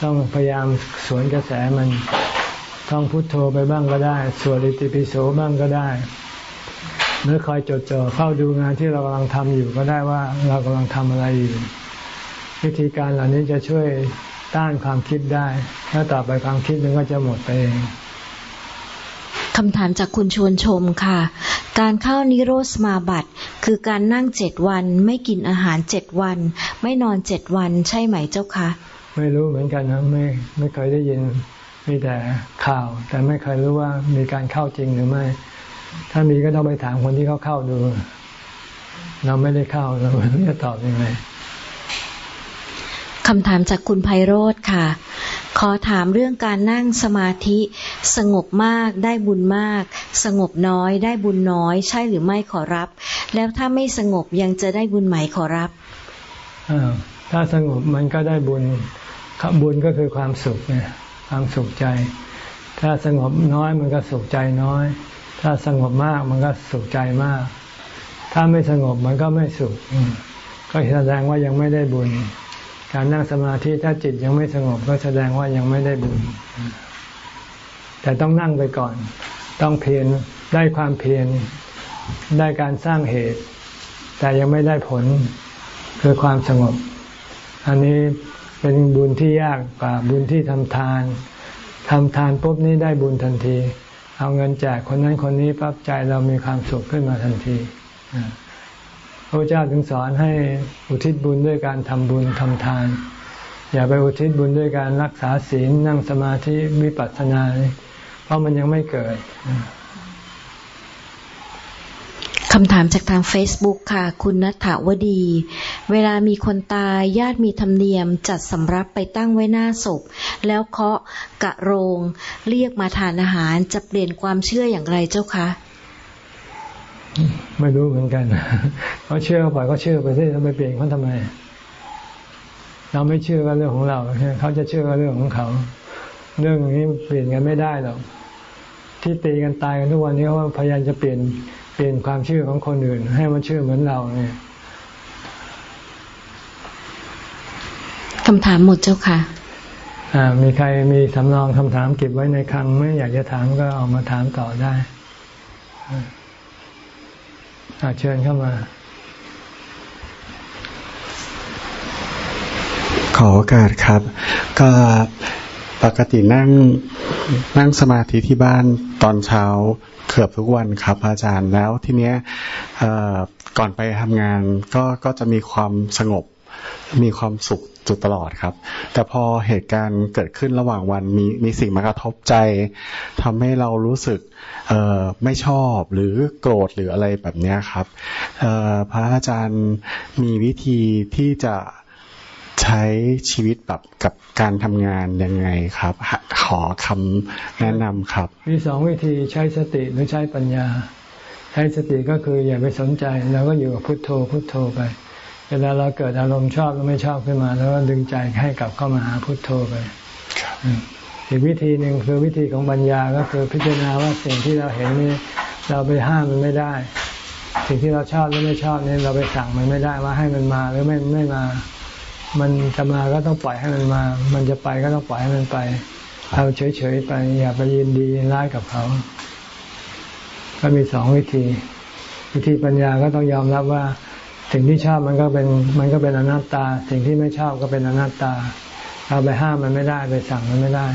Speaker 1: ต้องพยายามสวนกระแสมันท่องพุทโธไปบ้างก็ได้ สวดอิติปิโสบ้างก็ได้หรือคอยจดจ่อเฝ้าดูงานที่เรากำลังทำอยู่ก็ได้ว่าเรากำลังทำอะไรอยู่ วิธีการเหล่านี้จะช่วยต้านความคิดได้แล้วต่อไปความคิดมันก็จะหมดไปเอง
Speaker 2: คำถามจากคุณชวนชมค่ะ การเข้านิโรธมาบัติ คือการนั่งเจ็ดวัน ไม่กินอาหารเจ็ดวัน ไม่นอนเจ็ดวันใช่ไหมเจ้าคะ
Speaker 1: ไม่รู้เหมือนกันนะไม่ไม่เคยได้ยินมีแต่ข่าว แต่ไม่เคยรู้ว่ามีการเข้าจริงหรือไม่ ถ้ามีก็ต้องไปถามคนที่เขาเข้าดู เราไม่ได้เข้าเราจะตอบยังไง
Speaker 2: คำถามจากคุณไพโรธค่ะ ขอถามเรื่องการนั่งสมาธิ สงบมากได้บุญมาก สงบน้อยได้บุญน้อย ใช่หรือไม่ขอรับ แล้วถ้าไม่สงบยังจะได้บุญไหมขอรับ
Speaker 1: ถ้าสงบมันก็ได้บุญบุญก็คือความสุขเนี่ยความสุขใจ ถ้าสงบน้อยมันก็สุขใจน้อย ถ้าสงบมากมันก็สุขใจมาก ถ้าไม่สงบมันก็ไม่สุขก็แสดงว่ายังไม่ได้บุญ การนั่งสมาธิถ้าจิตยังไม่สงบก็แสดงว่ายังไม่ได้บุญ แต่ต้องนั่งไปก่อน ต้องเพียรได้ความเพียรได้การสร้างเหตุ แต่ยังไม่ได้ผลคือความสงบ อันนี้เป็นบุญที่ยากกว่าบุญที่ทำทานทำทานปุ๊บนี้ได้บุญทันที เอาเงินแจกคนนั้นคนนี้ปั๊บใจเรามีความสุขขึ้นมาทันที พระเจ้าถึงสอนให้อุทิศบุญด้วยการทำบุญทำทาน อย่าไปอุทิศบุญด้วยการรักษาศีลนั่งสมาธิวิปัสสนา เพราะมันยังไม่เกิด
Speaker 2: คำถามจากทาง Facebook ค่ะ คุณนัฐวดี เวลามีคนตายญาติมีธรรมเนียมจัดสำรับไปตั้งไว้หน้าศพ แล้วเคาะกะโรง เรียกมาทานอาหารจะเปลี่ยนความเชื่ออย่างไรเจ้าคะ
Speaker 1: ไม่รู้เหมือนกันเขาเชื่อเขาปล่อยเขาเชื่อไปสิเราไปเปลี่ยนเขาทำไม เราไม่เชื่อก็เรื่องของเราเขาจะเชื่อก็เรื่องของเขา เรื่องอย่างนี้เปลี่ยนกันไม่ได้หรอกที่ตีกันตายกันทุกวันนี้ว่าพยายามจะเปลี่ยนเปลี่ยนความเชื่อของคนอื่น ให้มันเชื่อเหมือนเราเนี่ย
Speaker 2: คำถามหมดเจ้าค่ะ
Speaker 1: อ่ามีใครมีสำรองคำถามเก็บไว้ในคลังไม่อยากจะถามก็เอามาถามต่อได้ เชิญเข้ามา
Speaker 3: ขอโอกาสครับ ก็ปกตินั่งนั่งสมาธิที่บ้านตอนเช้าเกือบทุกวันครับ อาจารย์แล้วทีเนี้ยก่อนไปทำงานก็ก็จะมีความสงบ มีความสุขจุดตลอดครับ แต่พอเหตุการณ์เกิดขึ้นระหว่างวันมีมีสิ่งมากระทบใจทำให้เรารู้สึกเออไม่ชอบหรือโกรธหรืออะไรแบบนี้ครับพระอาจารย์มีวิธีที่จะใช้ชีวิตแบบกับการทำงานยังไงครับ ขอคำแนะนำครับ
Speaker 1: มีสองวิธีใช้สติหรือใช้ปัญญา ใช้สติก็คืออย่าไปสนใจเราก็อยู่กับพุทโธพุทโธไป วลาเราเกิดอารมณ์ชอบหรือไม่ชอบขึ้นมา แล้วก็ดึงใจให้กลับเข้ามาหาพุทโธไปอีกวิธีหนึ่งคือวิธีของปัญญาก็คือพิจารณาว่าสิ่งที่เราเห็นนี่เราไปห้ามมันไม่ได้ สิ่งที่เราชอบหรือไม่ชอบนี่เราไปสั่งมันไม่ได้ว่าให้มันมาหรือไม่ไม่มา มันจะมาก็ต้องปล่อยให้มันมา มันจะไปก็ต้องปล่อยให้มันไปเราเฉยๆไปอย่าไปยินดียินร้ายกับเขา ก็มีสองวิธี วิธีปัญญาก็ต้องยอมรับว่า สิ่งที่ชอบมันก็เป็นมันก็เป็นอนัตตา สิ่งที่ไม่ชอบก็เป็นอนัตตา เราไปห้ามมันไม่ได้ไปสั่งมันไม่ได้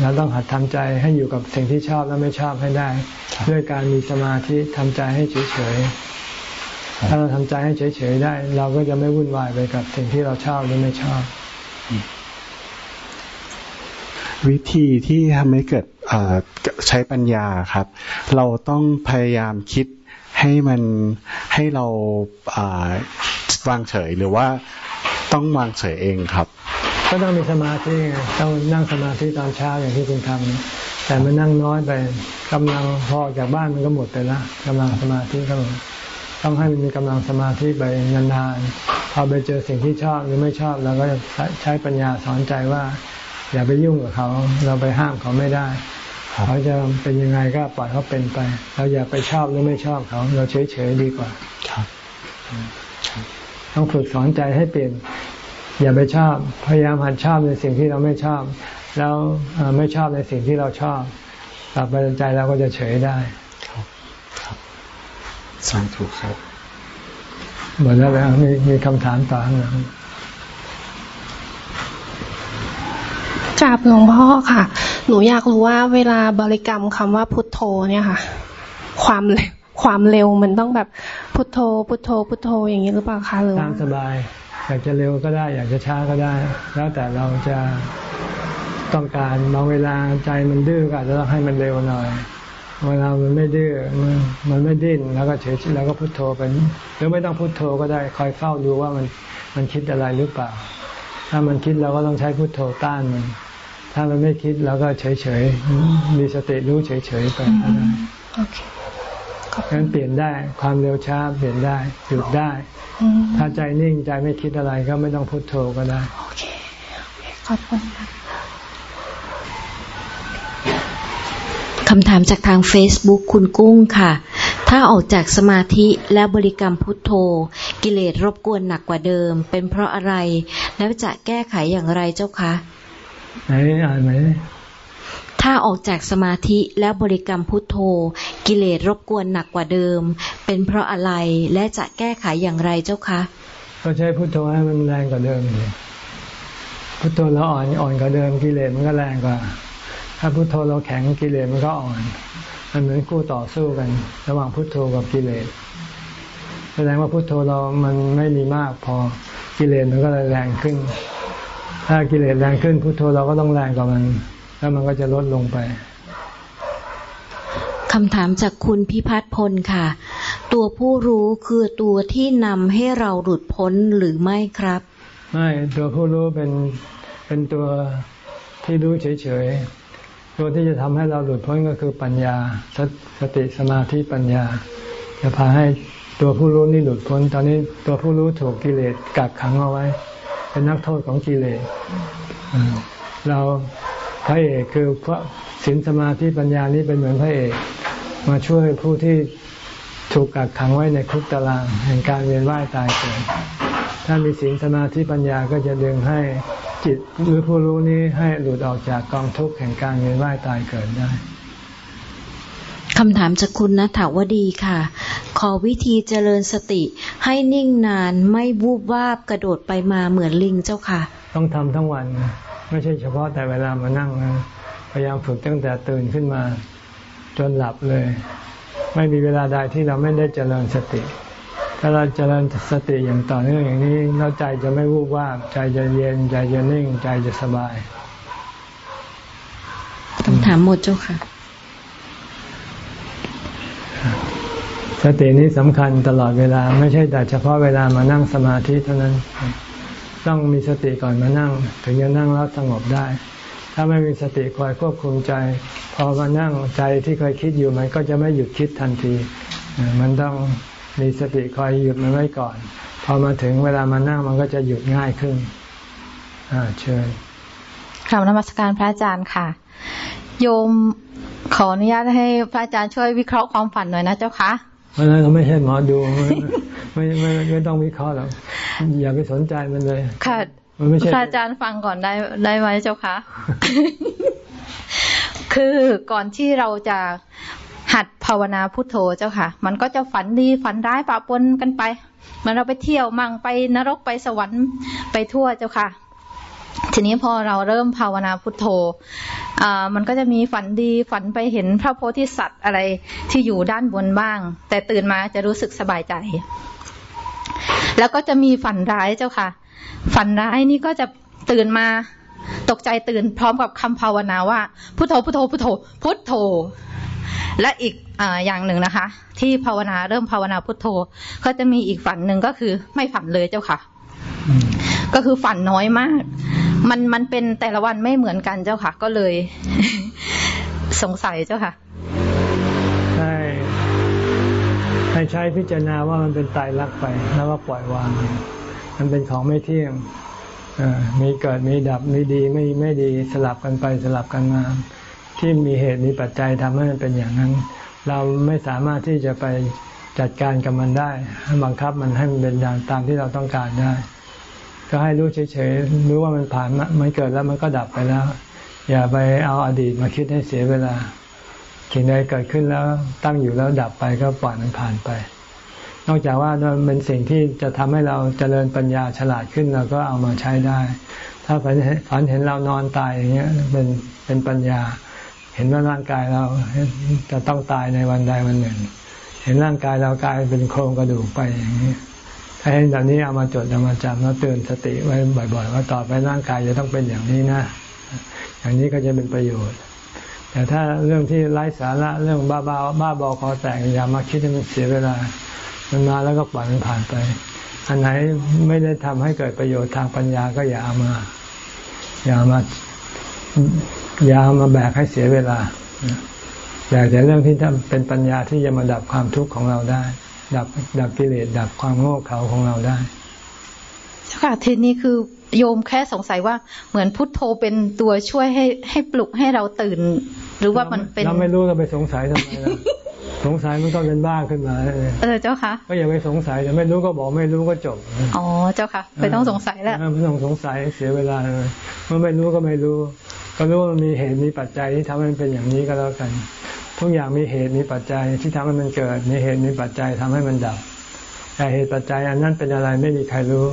Speaker 1: เราต้องหัดทำใจให้อยู่กับสิ่งที่ชอบและไม่ชอบให้ได้ ด้วยการมีสมาธิทำใจให้เฉยๆถ้าเราทำใจให้เฉยๆได้ เราก็จะไม่วุ่นวายไปกับสิ่งที่เราชอบหรือไม่ชอบ
Speaker 3: วิธีที่ทำให้เกิดใช้ปัญญาครับ เราต้องพยายามคิด ให้มันให้เราวางเฉยหรือว่าต้องวางเฉยเองครับ
Speaker 1: ก็ต้องมีสมาธิต้องนั่งสมาธิตอนเช้าอย่างที่คุณทำแต่มันนั่งน้อยไปกำลังพอจากบ้านมันก็หมดไปแล้วกำลังสมาธิก็หมดต้องให้มันมีกำลังสมาธิไปนานๆพอไปเจอสิ่งที่ชอบหรือไม่ชอบเราก็ใช้ปัญญาสอนใจว่า อย่าไปยุ่งกับเขา เราไปห้ามเขาไม่ได้ เขาจะเป็นยังไงก็ปล่อยเขาเป็นไปเราอย่าไปชอบหรือไม่ชอบเขา เราเฉยๆดีกว่าต้องฝึกสอนใจให้เปลี่ยน อย่าไปชอบ พยายามหัดชอบในสิ่งที่เราไม่ชอบ แล้วไม่ชอบในสิ่งที่เราชอบต่อไปใจเราก็จะเฉยได้
Speaker 3: สาธุครับ
Speaker 1: หมดแล้วแล้วมีมีคำถามต่อไหม
Speaker 4: ก ราบหลวงพ่อค่ะ หนูอยากรู้ว่าเวลาบริกรรมคำว่าพุทโธเนี่ยค่ะ ความความเร็วมันต้องแบบพุทโธ พุทโธ พุทโธอย่างนี้หรือเปล่าคะหรือ
Speaker 1: ตามสบาย อยากจะเร็วก็ได้ อยากจะช้าก็ได้ แล้วแต่เราจะต้องการบางเวลาใจมันดื้อก็อาจจะต้องให้มันเร็วหน่อยเวลามันไม่ดื้อมันมันไม่ดิ้นแล้วก็เฉยแล้วก็พุทโธไปหรือไม่ต้องพุทโธก็ได้คอยเฝ้าดูว่ามันมันคิดอะไรหรือเปล่า ถ้ามันคิดเราก็ต้องใช้พุทโธต้านมัน ถ้ามันไม่คิดเราก็เฉยเฉยมีสติรู้เฉยเฉยไปก็ได้งั้นเปลี่ยนได้ความเร็วช้าเปลี่ยนได้หยุดได้ ถ้าใจนิ่งใจไม่คิดอะไรก็ไม่ต้องพุโทโธก็ได้ โอเค
Speaker 4: ขอบคุณค่ะ
Speaker 2: คำถามจากทาง Facebook คุณกุ้งค่ะ ถ้าออกจากสมาธิแล้วบริกรรมพุทโธ กิเลสรบกวนหนักกว่าเดิม เป็นเพราะอะไร แล้วจะแก้ไขอย่างไรเจ้าคะ
Speaker 1: ไหนอ่านไหม
Speaker 2: ถ้าออกจากสมาธิแล้วบริกรรมพุทโธ กิเลสรบกวนหนักกว่าเดิม เป็นเพราะอะไรและจะแก้ไขอย่างไรเจ้าคะ
Speaker 1: ก็ใช้พุทโธให้มันแรงกว่าเดิมพุทโธเราอ่อนอ่อนกว่าเดิมกิเลสมันก็แรงกว่า ถ้าพุทโธเราแข็งกิเลสมันก็อ่อน มันเหมือนคู่ต่อสู้กัน ระหว่างพุทโธกับกิเลสแสดงว่าพุทโธเรามันไม่มีมากพอกิเลสมันก็เลยแรงขึ้น ถ้ากิเลสแรงขึ้นพุโทโธเราก็ต้องแรงกว่ามัน แล้วมันก็จะลดลงไป
Speaker 2: คำถามจากคุณพิพัฒน์พลค่ะ ตัวผู้รู้คือตัวที่นำให้เราหลุดพ้นหรือไม่ครับ
Speaker 1: ไม่ตัวผู้รู้เป็นเป็นตัวที่รู้เฉยตัวที่จะทำให้เราหลุดพ้นก็คือปัญญาสสติสมาธิปัญญา จะพาให้ตัวผู้รู้นี่หลุดพ้น ตอนนี้ตัวผู้รู้ถูกกิเลสกักขังเอาไว้ เป็นนักโทษของกิเลสเราพระเอกคือพระศีลสมาธิปัญญานี้เป็นเหมือนพระเอก มาช่วยผู้ที่ถูกกักขังไว้ในคุกตารางแห่งการเวียนว่ายตายเกิดถ้ามีศีลสมาธิปัญญาก็จะดึงให้จิตหรือผู้รู้นี้ให้หลุดออกจากกองทุกข์แห่งการเวียนว่ายตายเกิดได้
Speaker 2: คำถามจากคุณนัทวดีค่ะ ขอวิธีเจริญสติ ให้นิ่งนานไม่วูบวาบกระโดดไปมาเหมือนลิงเจ้าค่ะ
Speaker 1: ต้องทำทั้งวัน ไม่ใช่เฉพาะแต่เวลามานั่งนะพยายามฝึกตั้งแต่ตื่นขึ้นมา จนหลับเลย ไม่มีเวลาใดที่เราไม่ได้เจริญสติ ถ้าเราเจริญสติอย่างต่อเนื่องอย่างนี้แล้วใจจะไม่วูบวาบใจจะเย็นใจจะนิ่งใจจะสบาย
Speaker 2: คำถามหมดเจ้าค่ะ
Speaker 1: สตินี้สำคัญตลอดเวลาไม่ใช่แต่เฉพาะเวลามานั่งสมาธิเท่านั้น ต้องมีสติก่อนมานั่ง ถึงจะนั่งแล้วสงบได้ ถ้าไม่มีสติคอยควบคุมใจ พอมานั่งใจที่เคยคิดอยู่มันก็จะไม่หยุดคิดทันที มันต้องมีสติคอยหยุดมันไว้ก่อน พอมาถึงเวลามานั่งมันก็จะหยุดง่ายขึ้นอ่าเชิญ
Speaker 5: คำนมัสการพระอาจารย์ค่ะ โยมขออนุญาตให้พระอาจารย์ช่วยวิเคราะห์ความฝันหน่อยนะเจ้าคะ
Speaker 1: ราะนั้นเขาไม่ใช่หมอดู ไม่ไม่ไม่ต้องวิเคราะห์หรอกอย่าไปสนใจมันเลย
Speaker 5: ค่ะมันไม่ใช่พระอาจารย์ฟังก่อนได้ได้ไหมเจ้าคะคือก่อนที่เราจะหัดภาวนาพุทโธเจ้าค่ะ มันก็จะฝันดีฝันร้ายปะปนกันไป มันเราไปเที่ยวมั่งไปนรกไปสวรรค์ไปทั่วเจ้าค่ะ ทีนี้พอเราเริ่มภาวนาพุทโธอ่ามันก็จะมีฝันดีฝันไปเห็นพระโพธิสัตว์อะไรที่อยู่ด้านบนบ้าง แต่ตื่นมาจะรู้สึกสบายใจ แล้วก็จะมีฝันร้ายเจ้าค่ะ ฝันร้ายนี่ก็จะตื่นมาตกใจตื่นพร้อมกับคำภาวนาว่า พุทโธพุทโธพุทโธพุทโธ และอีกออย่างหนึ่งนะคะ ที่ภาวนาเริ่มภาวนาพุทโธ ก็จะมีอีกฝันหนึ่งก็คือไม่ฝันเลยเจ้าค่ะ ก็คือฝันน้อยมาก มันมันเป็นแต่ละวันไม่เหมือนกันเจ้าค่ะ ก็เลย สงสัยเจ้าค่ะ
Speaker 1: ใช่ให้ใช้พิจารณาว่ามันเป็นตายรักไป แล้วว่าปล่อยวาง มันเป็นของไม่เที่ยงมีเกิดมีดับมีดีไม่ไม่ดีสลับกันไปสลับกันมาที่มีเหตุมีปัจจัยทำให้มันเป็นอย่างนั้น เราไม่สามารถที่จะไปจัดการกับมันได้บังคับมันให้มันเป็นอย่างตามที่เราต้องการได้ ก็ให้รู้เฉยๆรู้ว่ามันผ่านมันเกิดแล้วมันก็ดับไปแล้ว อย่าไปเอาอาดีตมาคิดให้เสียเวลาสิ่งใดเกิดขึ้นแล้วตั้งอยู่แล้วดับไปก็ปล่อยมันผ่านไป นอกจากว่ามันเป็นสิ่งที่จะทำให้เราเจริญปัญญาฉลาดขึ้นเราก็เอามาใช้ได้ ถ้าฝันเห็นเรานอนตายอย่างเงี้ยเป็นเป็นปัญญา เห็นว่าร่างกายเราจะต้องตายในวันใดวันหนึ่ง เห็นร่างกายเรากลายเป็นโครงกระดูกไปอย่างนี้ ถ้เห็นแบบนี้เอามาจดเอามาจำแล้วเตือนสติไว้บ่อย ๆ ว่าต่อไปร่างกายจะต้องเป็นอย่างนี้นะ อย่างนี้ก็จะเป็นประโยชน์ แต่ถ้าเรื่องที่ไร้สาระเรื่องบ้าบ้าบ้าบอคอแตกอย่ามาคิดให้มันเสียเวลา มันมาแล้วก็ปล่อยมันผ่านไป อันไหนไม่ได้ทำให้เกิดประโยชน์ทางปัญญาก็อย่าเอามา อย่ามาอย่ามาแบกให้เสียเวลาอยากแต่เรื่องที่ทำเป็นปัญญาที่จะมาดับความทุกข์ของเราได้ ดับดับกิเลสดับความโง่เขลาของเราได้
Speaker 5: ค่ะทีนี้คือโยมแค่สงสัยว่าเหมือนพุทโธเป็นตัวช่วยให้ให้ปลุกให้เราตื่น หรือว่ามันเป็น
Speaker 1: เราไม่รู้เราไปสงสัยทำไมล่ะสงสัยมันก็เป็นบ้าขึ้นมา
Speaker 5: เออเจ้าค่ะ
Speaker 1: ก็อย่าไปสงสัยแต่ไม่รู้ก็บอกไม่รู้ก็จบ
Speaker 5: อ๋อเจ้าค่ะไม่ต้องสงสัยแล้ว
Speaker 1: ไม่ต้องสงสัยเสียเวลาเลยเมื่อไม่รู้ก็ไม่รู้ ก็รู้ว่ามีเหตุมีปัจจัยที่ทำให้มันเป็นอย่างนี้ก็แล้วกัน ทุกอย่างมีเหตุมีปัจจัยที่ทำให้มันเกิด มีเหตุมีปัจจัยทำให้มันดับ แต่เหตุปัจจัยอันนั้นเป็นอะไรไม่มีใครรู้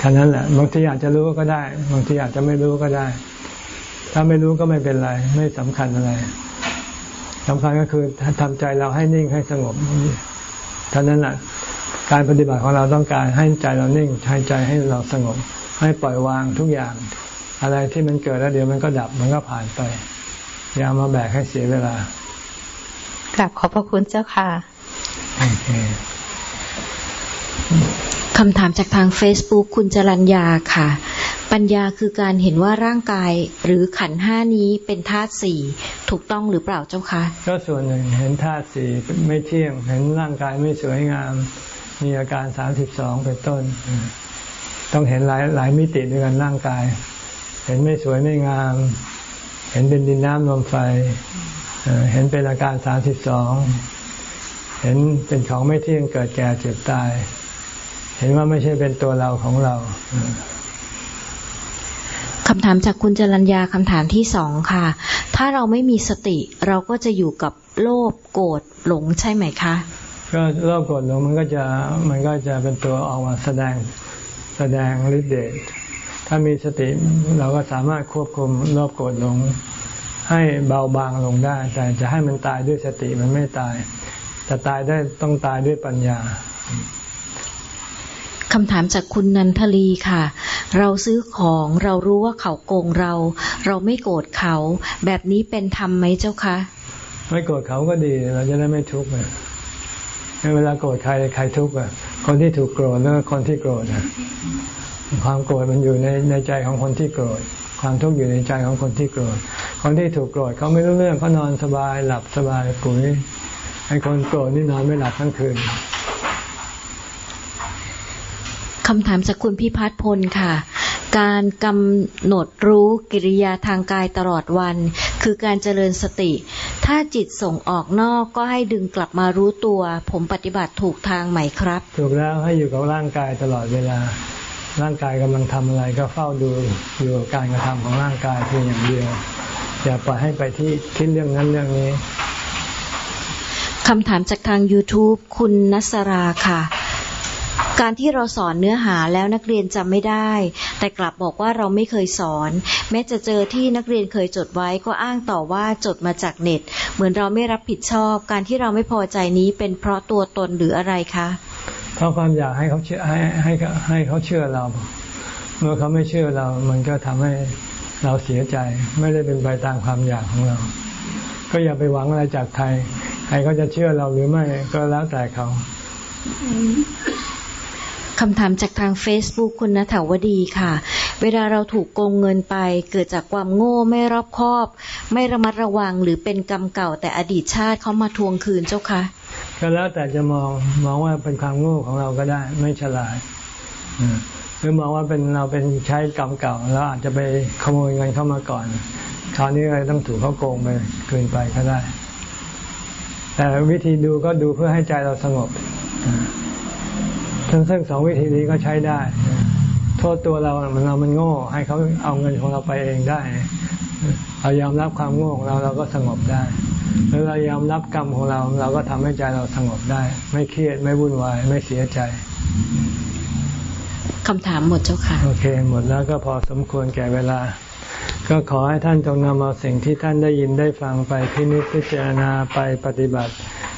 Speaker 1: ท่านั้นแหละบางทีอาจจะรู้ก็ได้บางทีอาจจะไม่รู้ก็ได้ ถ้าไม่รู้ก็ไม่เป็นไร ไม่สำคัญอะไรสำคัญก็คือทำใจเราให้นิ่งให้สงบท่านั้นแหละการปฏิบัติของเราต้องการให้ใจเรานิ่งให้ใจให้เราสงบ ให้ปล่อยวางทุกอย่าง อะไรที่มันเกิดแล้วเดี๋ยวมันก็ดับมันก็ผ่านไป อย่ามาแบกให้เสียเวลา
Speaker 5: กลับขอบพระคุณเจ้าค่ะโอเค
Speaker 2: คำถามจากทาง Facebook คุณจรัญญาค่ะ ปัญญาคือการเห็นว่าร่างกายหรือขันห้านี้เป็นธาตุสี่ถูกต้องหรือเปล่าเจ้าคะ
Speaker 1: ก็ส่วนหนึ่งเห็นธาตุสี่ไม่เที่ยง เห็นร่างกายไม่สวยงาม มีอาการสามสิบสองเป็นต้น ต้องเห็นหลายหลายมิติด้วยกันร่างกาย เห็นไม่สวยไม่งาม เห็นเป็นดินน้ำลมไฟ เห็นเป็นอาการสามสิบสอง เห็นเป็นของไม่เที่ยงเกิดแก่เจ็บตาย เห็นว่าไม่ใช่เป็นตัวเราของเรา
Speaker 2: คำถามจากคุณจรัญญาคำถามที่สองค่ะ ถ้าเราไม่มีสติ เราก็จะอยู่กับโลภโกรธหลงใช่ไหมคะ
Speaker 1: ก็โลภโกรธหลงมันก็จะมันก็จะเป็นตัวออกมาแสดงแสดงฤทธิ์เดช ถ้ามีสติเราก็สามารถควบคุมโลภโกรธลงให้เบาบางลงได้ แต่จะให้มันตายด้วยสติมันไม่ตายแต่ตายได้ต้องตายด้วยปัญญา
Speaker 2: คำถามจากคุณนันทลีค่ะ เราซื้อของเรารู้ว่าเขาโกงเรา เราไม่โกรธเขา แบบนี้เป็นธรรมไหมเจ้าคะ
Speaker 1: ไม่โกรธเขาก็ดี เราจะได้ไม่ทุกข์อะ เวลาโกรธใครใครทุกข์อะ คนที่ถูกโกรธแล้วคนที่โกรธอะความโกรธมันอยู่ในในใจของคนที่โกรธ ความทุกข์อยู่ในใจของคนที่โกรธ คนที่ถูกโกรธเขาไม่รู้เรื่องเขานอนสบายหลับสบายปุ๋ยไอ้คนโกรธนี่นอนไม่หลับทั้งคืน
Speaker 2: คำถามจากคุณพิพัฒน์พลค่ะ การกำหนดรู้กิริยาทางกายตลอดวัน คือการเจริญสติ ถ้าจิตส่งออกนอกก็ให้ดึงกลับมารู้ตัว ผมปฏิบัติถูกทางไหมครับ
Speaker 1: ถูกแล้วให้อยู่กับร่างกายตลอดเวลา ร่างกายกำลังทำอะไรก็เฝ้าดูอยู่กับการกระทำของร่างกายเพียงอย่างเดียว อย่าปล่อยให้ไปที่คิดเรื่องนั้นเรื่องนี้
Speaker 2: คำถามจากทาง YouTube คุณนัสราค่ะ การที่เราสอนเนื้อหาแล้วนักเรียนจำไม่ได้ แต่กลับบอกว่าเราไม่เคยสอน แม้จะเจอที่นักเรียนเคยจดไว้ก็อ้างต่อว่าจดมาจากเน็ต เหมือนเราไม่รับผิดชอบ การที่เราไม่พอใจนี้เป็นเพราะตัวตนหรืออะไรคะ
Speaker 1: เพราะความอยากให้เขาเชื่อให้ให้ให้เขาเชื่อเรา เมื่อเขาไม่เชื่อเรา มันก็ทำให้เราเสียใจ ไม่ได้เป็นไปตามความอยากของเรา ก็อย่าไปหวังอะไรจากใครใครเขาจะเชื่อเราหรือไม่ก็แล้วแต่เขา
Speaker 2: คำถามจากทาง Facebook คุณณถาวดีค่ะ เวลาเราถูกโกงเงินไป เกิดจากความโง่ไม่รอบคอบ ไม่ระมัดระวังหรือเป็นกรรมเก่าแต่อดีตชาติเขามาทวงคืนเจ้าคะ
Speaker 1: ก็แล้วแต่จะมองมองว่าเป็นความโง่ของเราก็ได้ ไม่ฉลาดหรือมองว่าเป็นเราเป็นใช้กรรมเก่าแล้วอาจจะไปขโมยเงินเข้ามาก่อนคราวนี้เลยต้องถูกเขาโกงไปคืนไปก็ได้ แต่วิธีดูก็ดูเพื่อให้ใจเราสงบ ทั้งซึ่งสองวิธีนี้ก็ใช้ได้ โทษตัวเรามันเรามันโง่ ให้เขาเอาเงินของเราไปเองได้ เรายอมรับความโง่ของเราเราก็สงบได้หรือเรายอมรับกรรมของเราเราก็ทำให้ใจเราสงบได้ ไม่เครียดไม่วุ่นวายไม่เสียใจ
Speaker 2: คำถามหมดเจ้าค่ะ
Speaker 1: โอเค หมดแล้วก็พอสมควรแก่เวลา ก็ขอให้ท่านจงนำเอาสิ่งที่ท่านได้ยินได้ฟังไปพินิจพิจารณาไปปฏิบัติ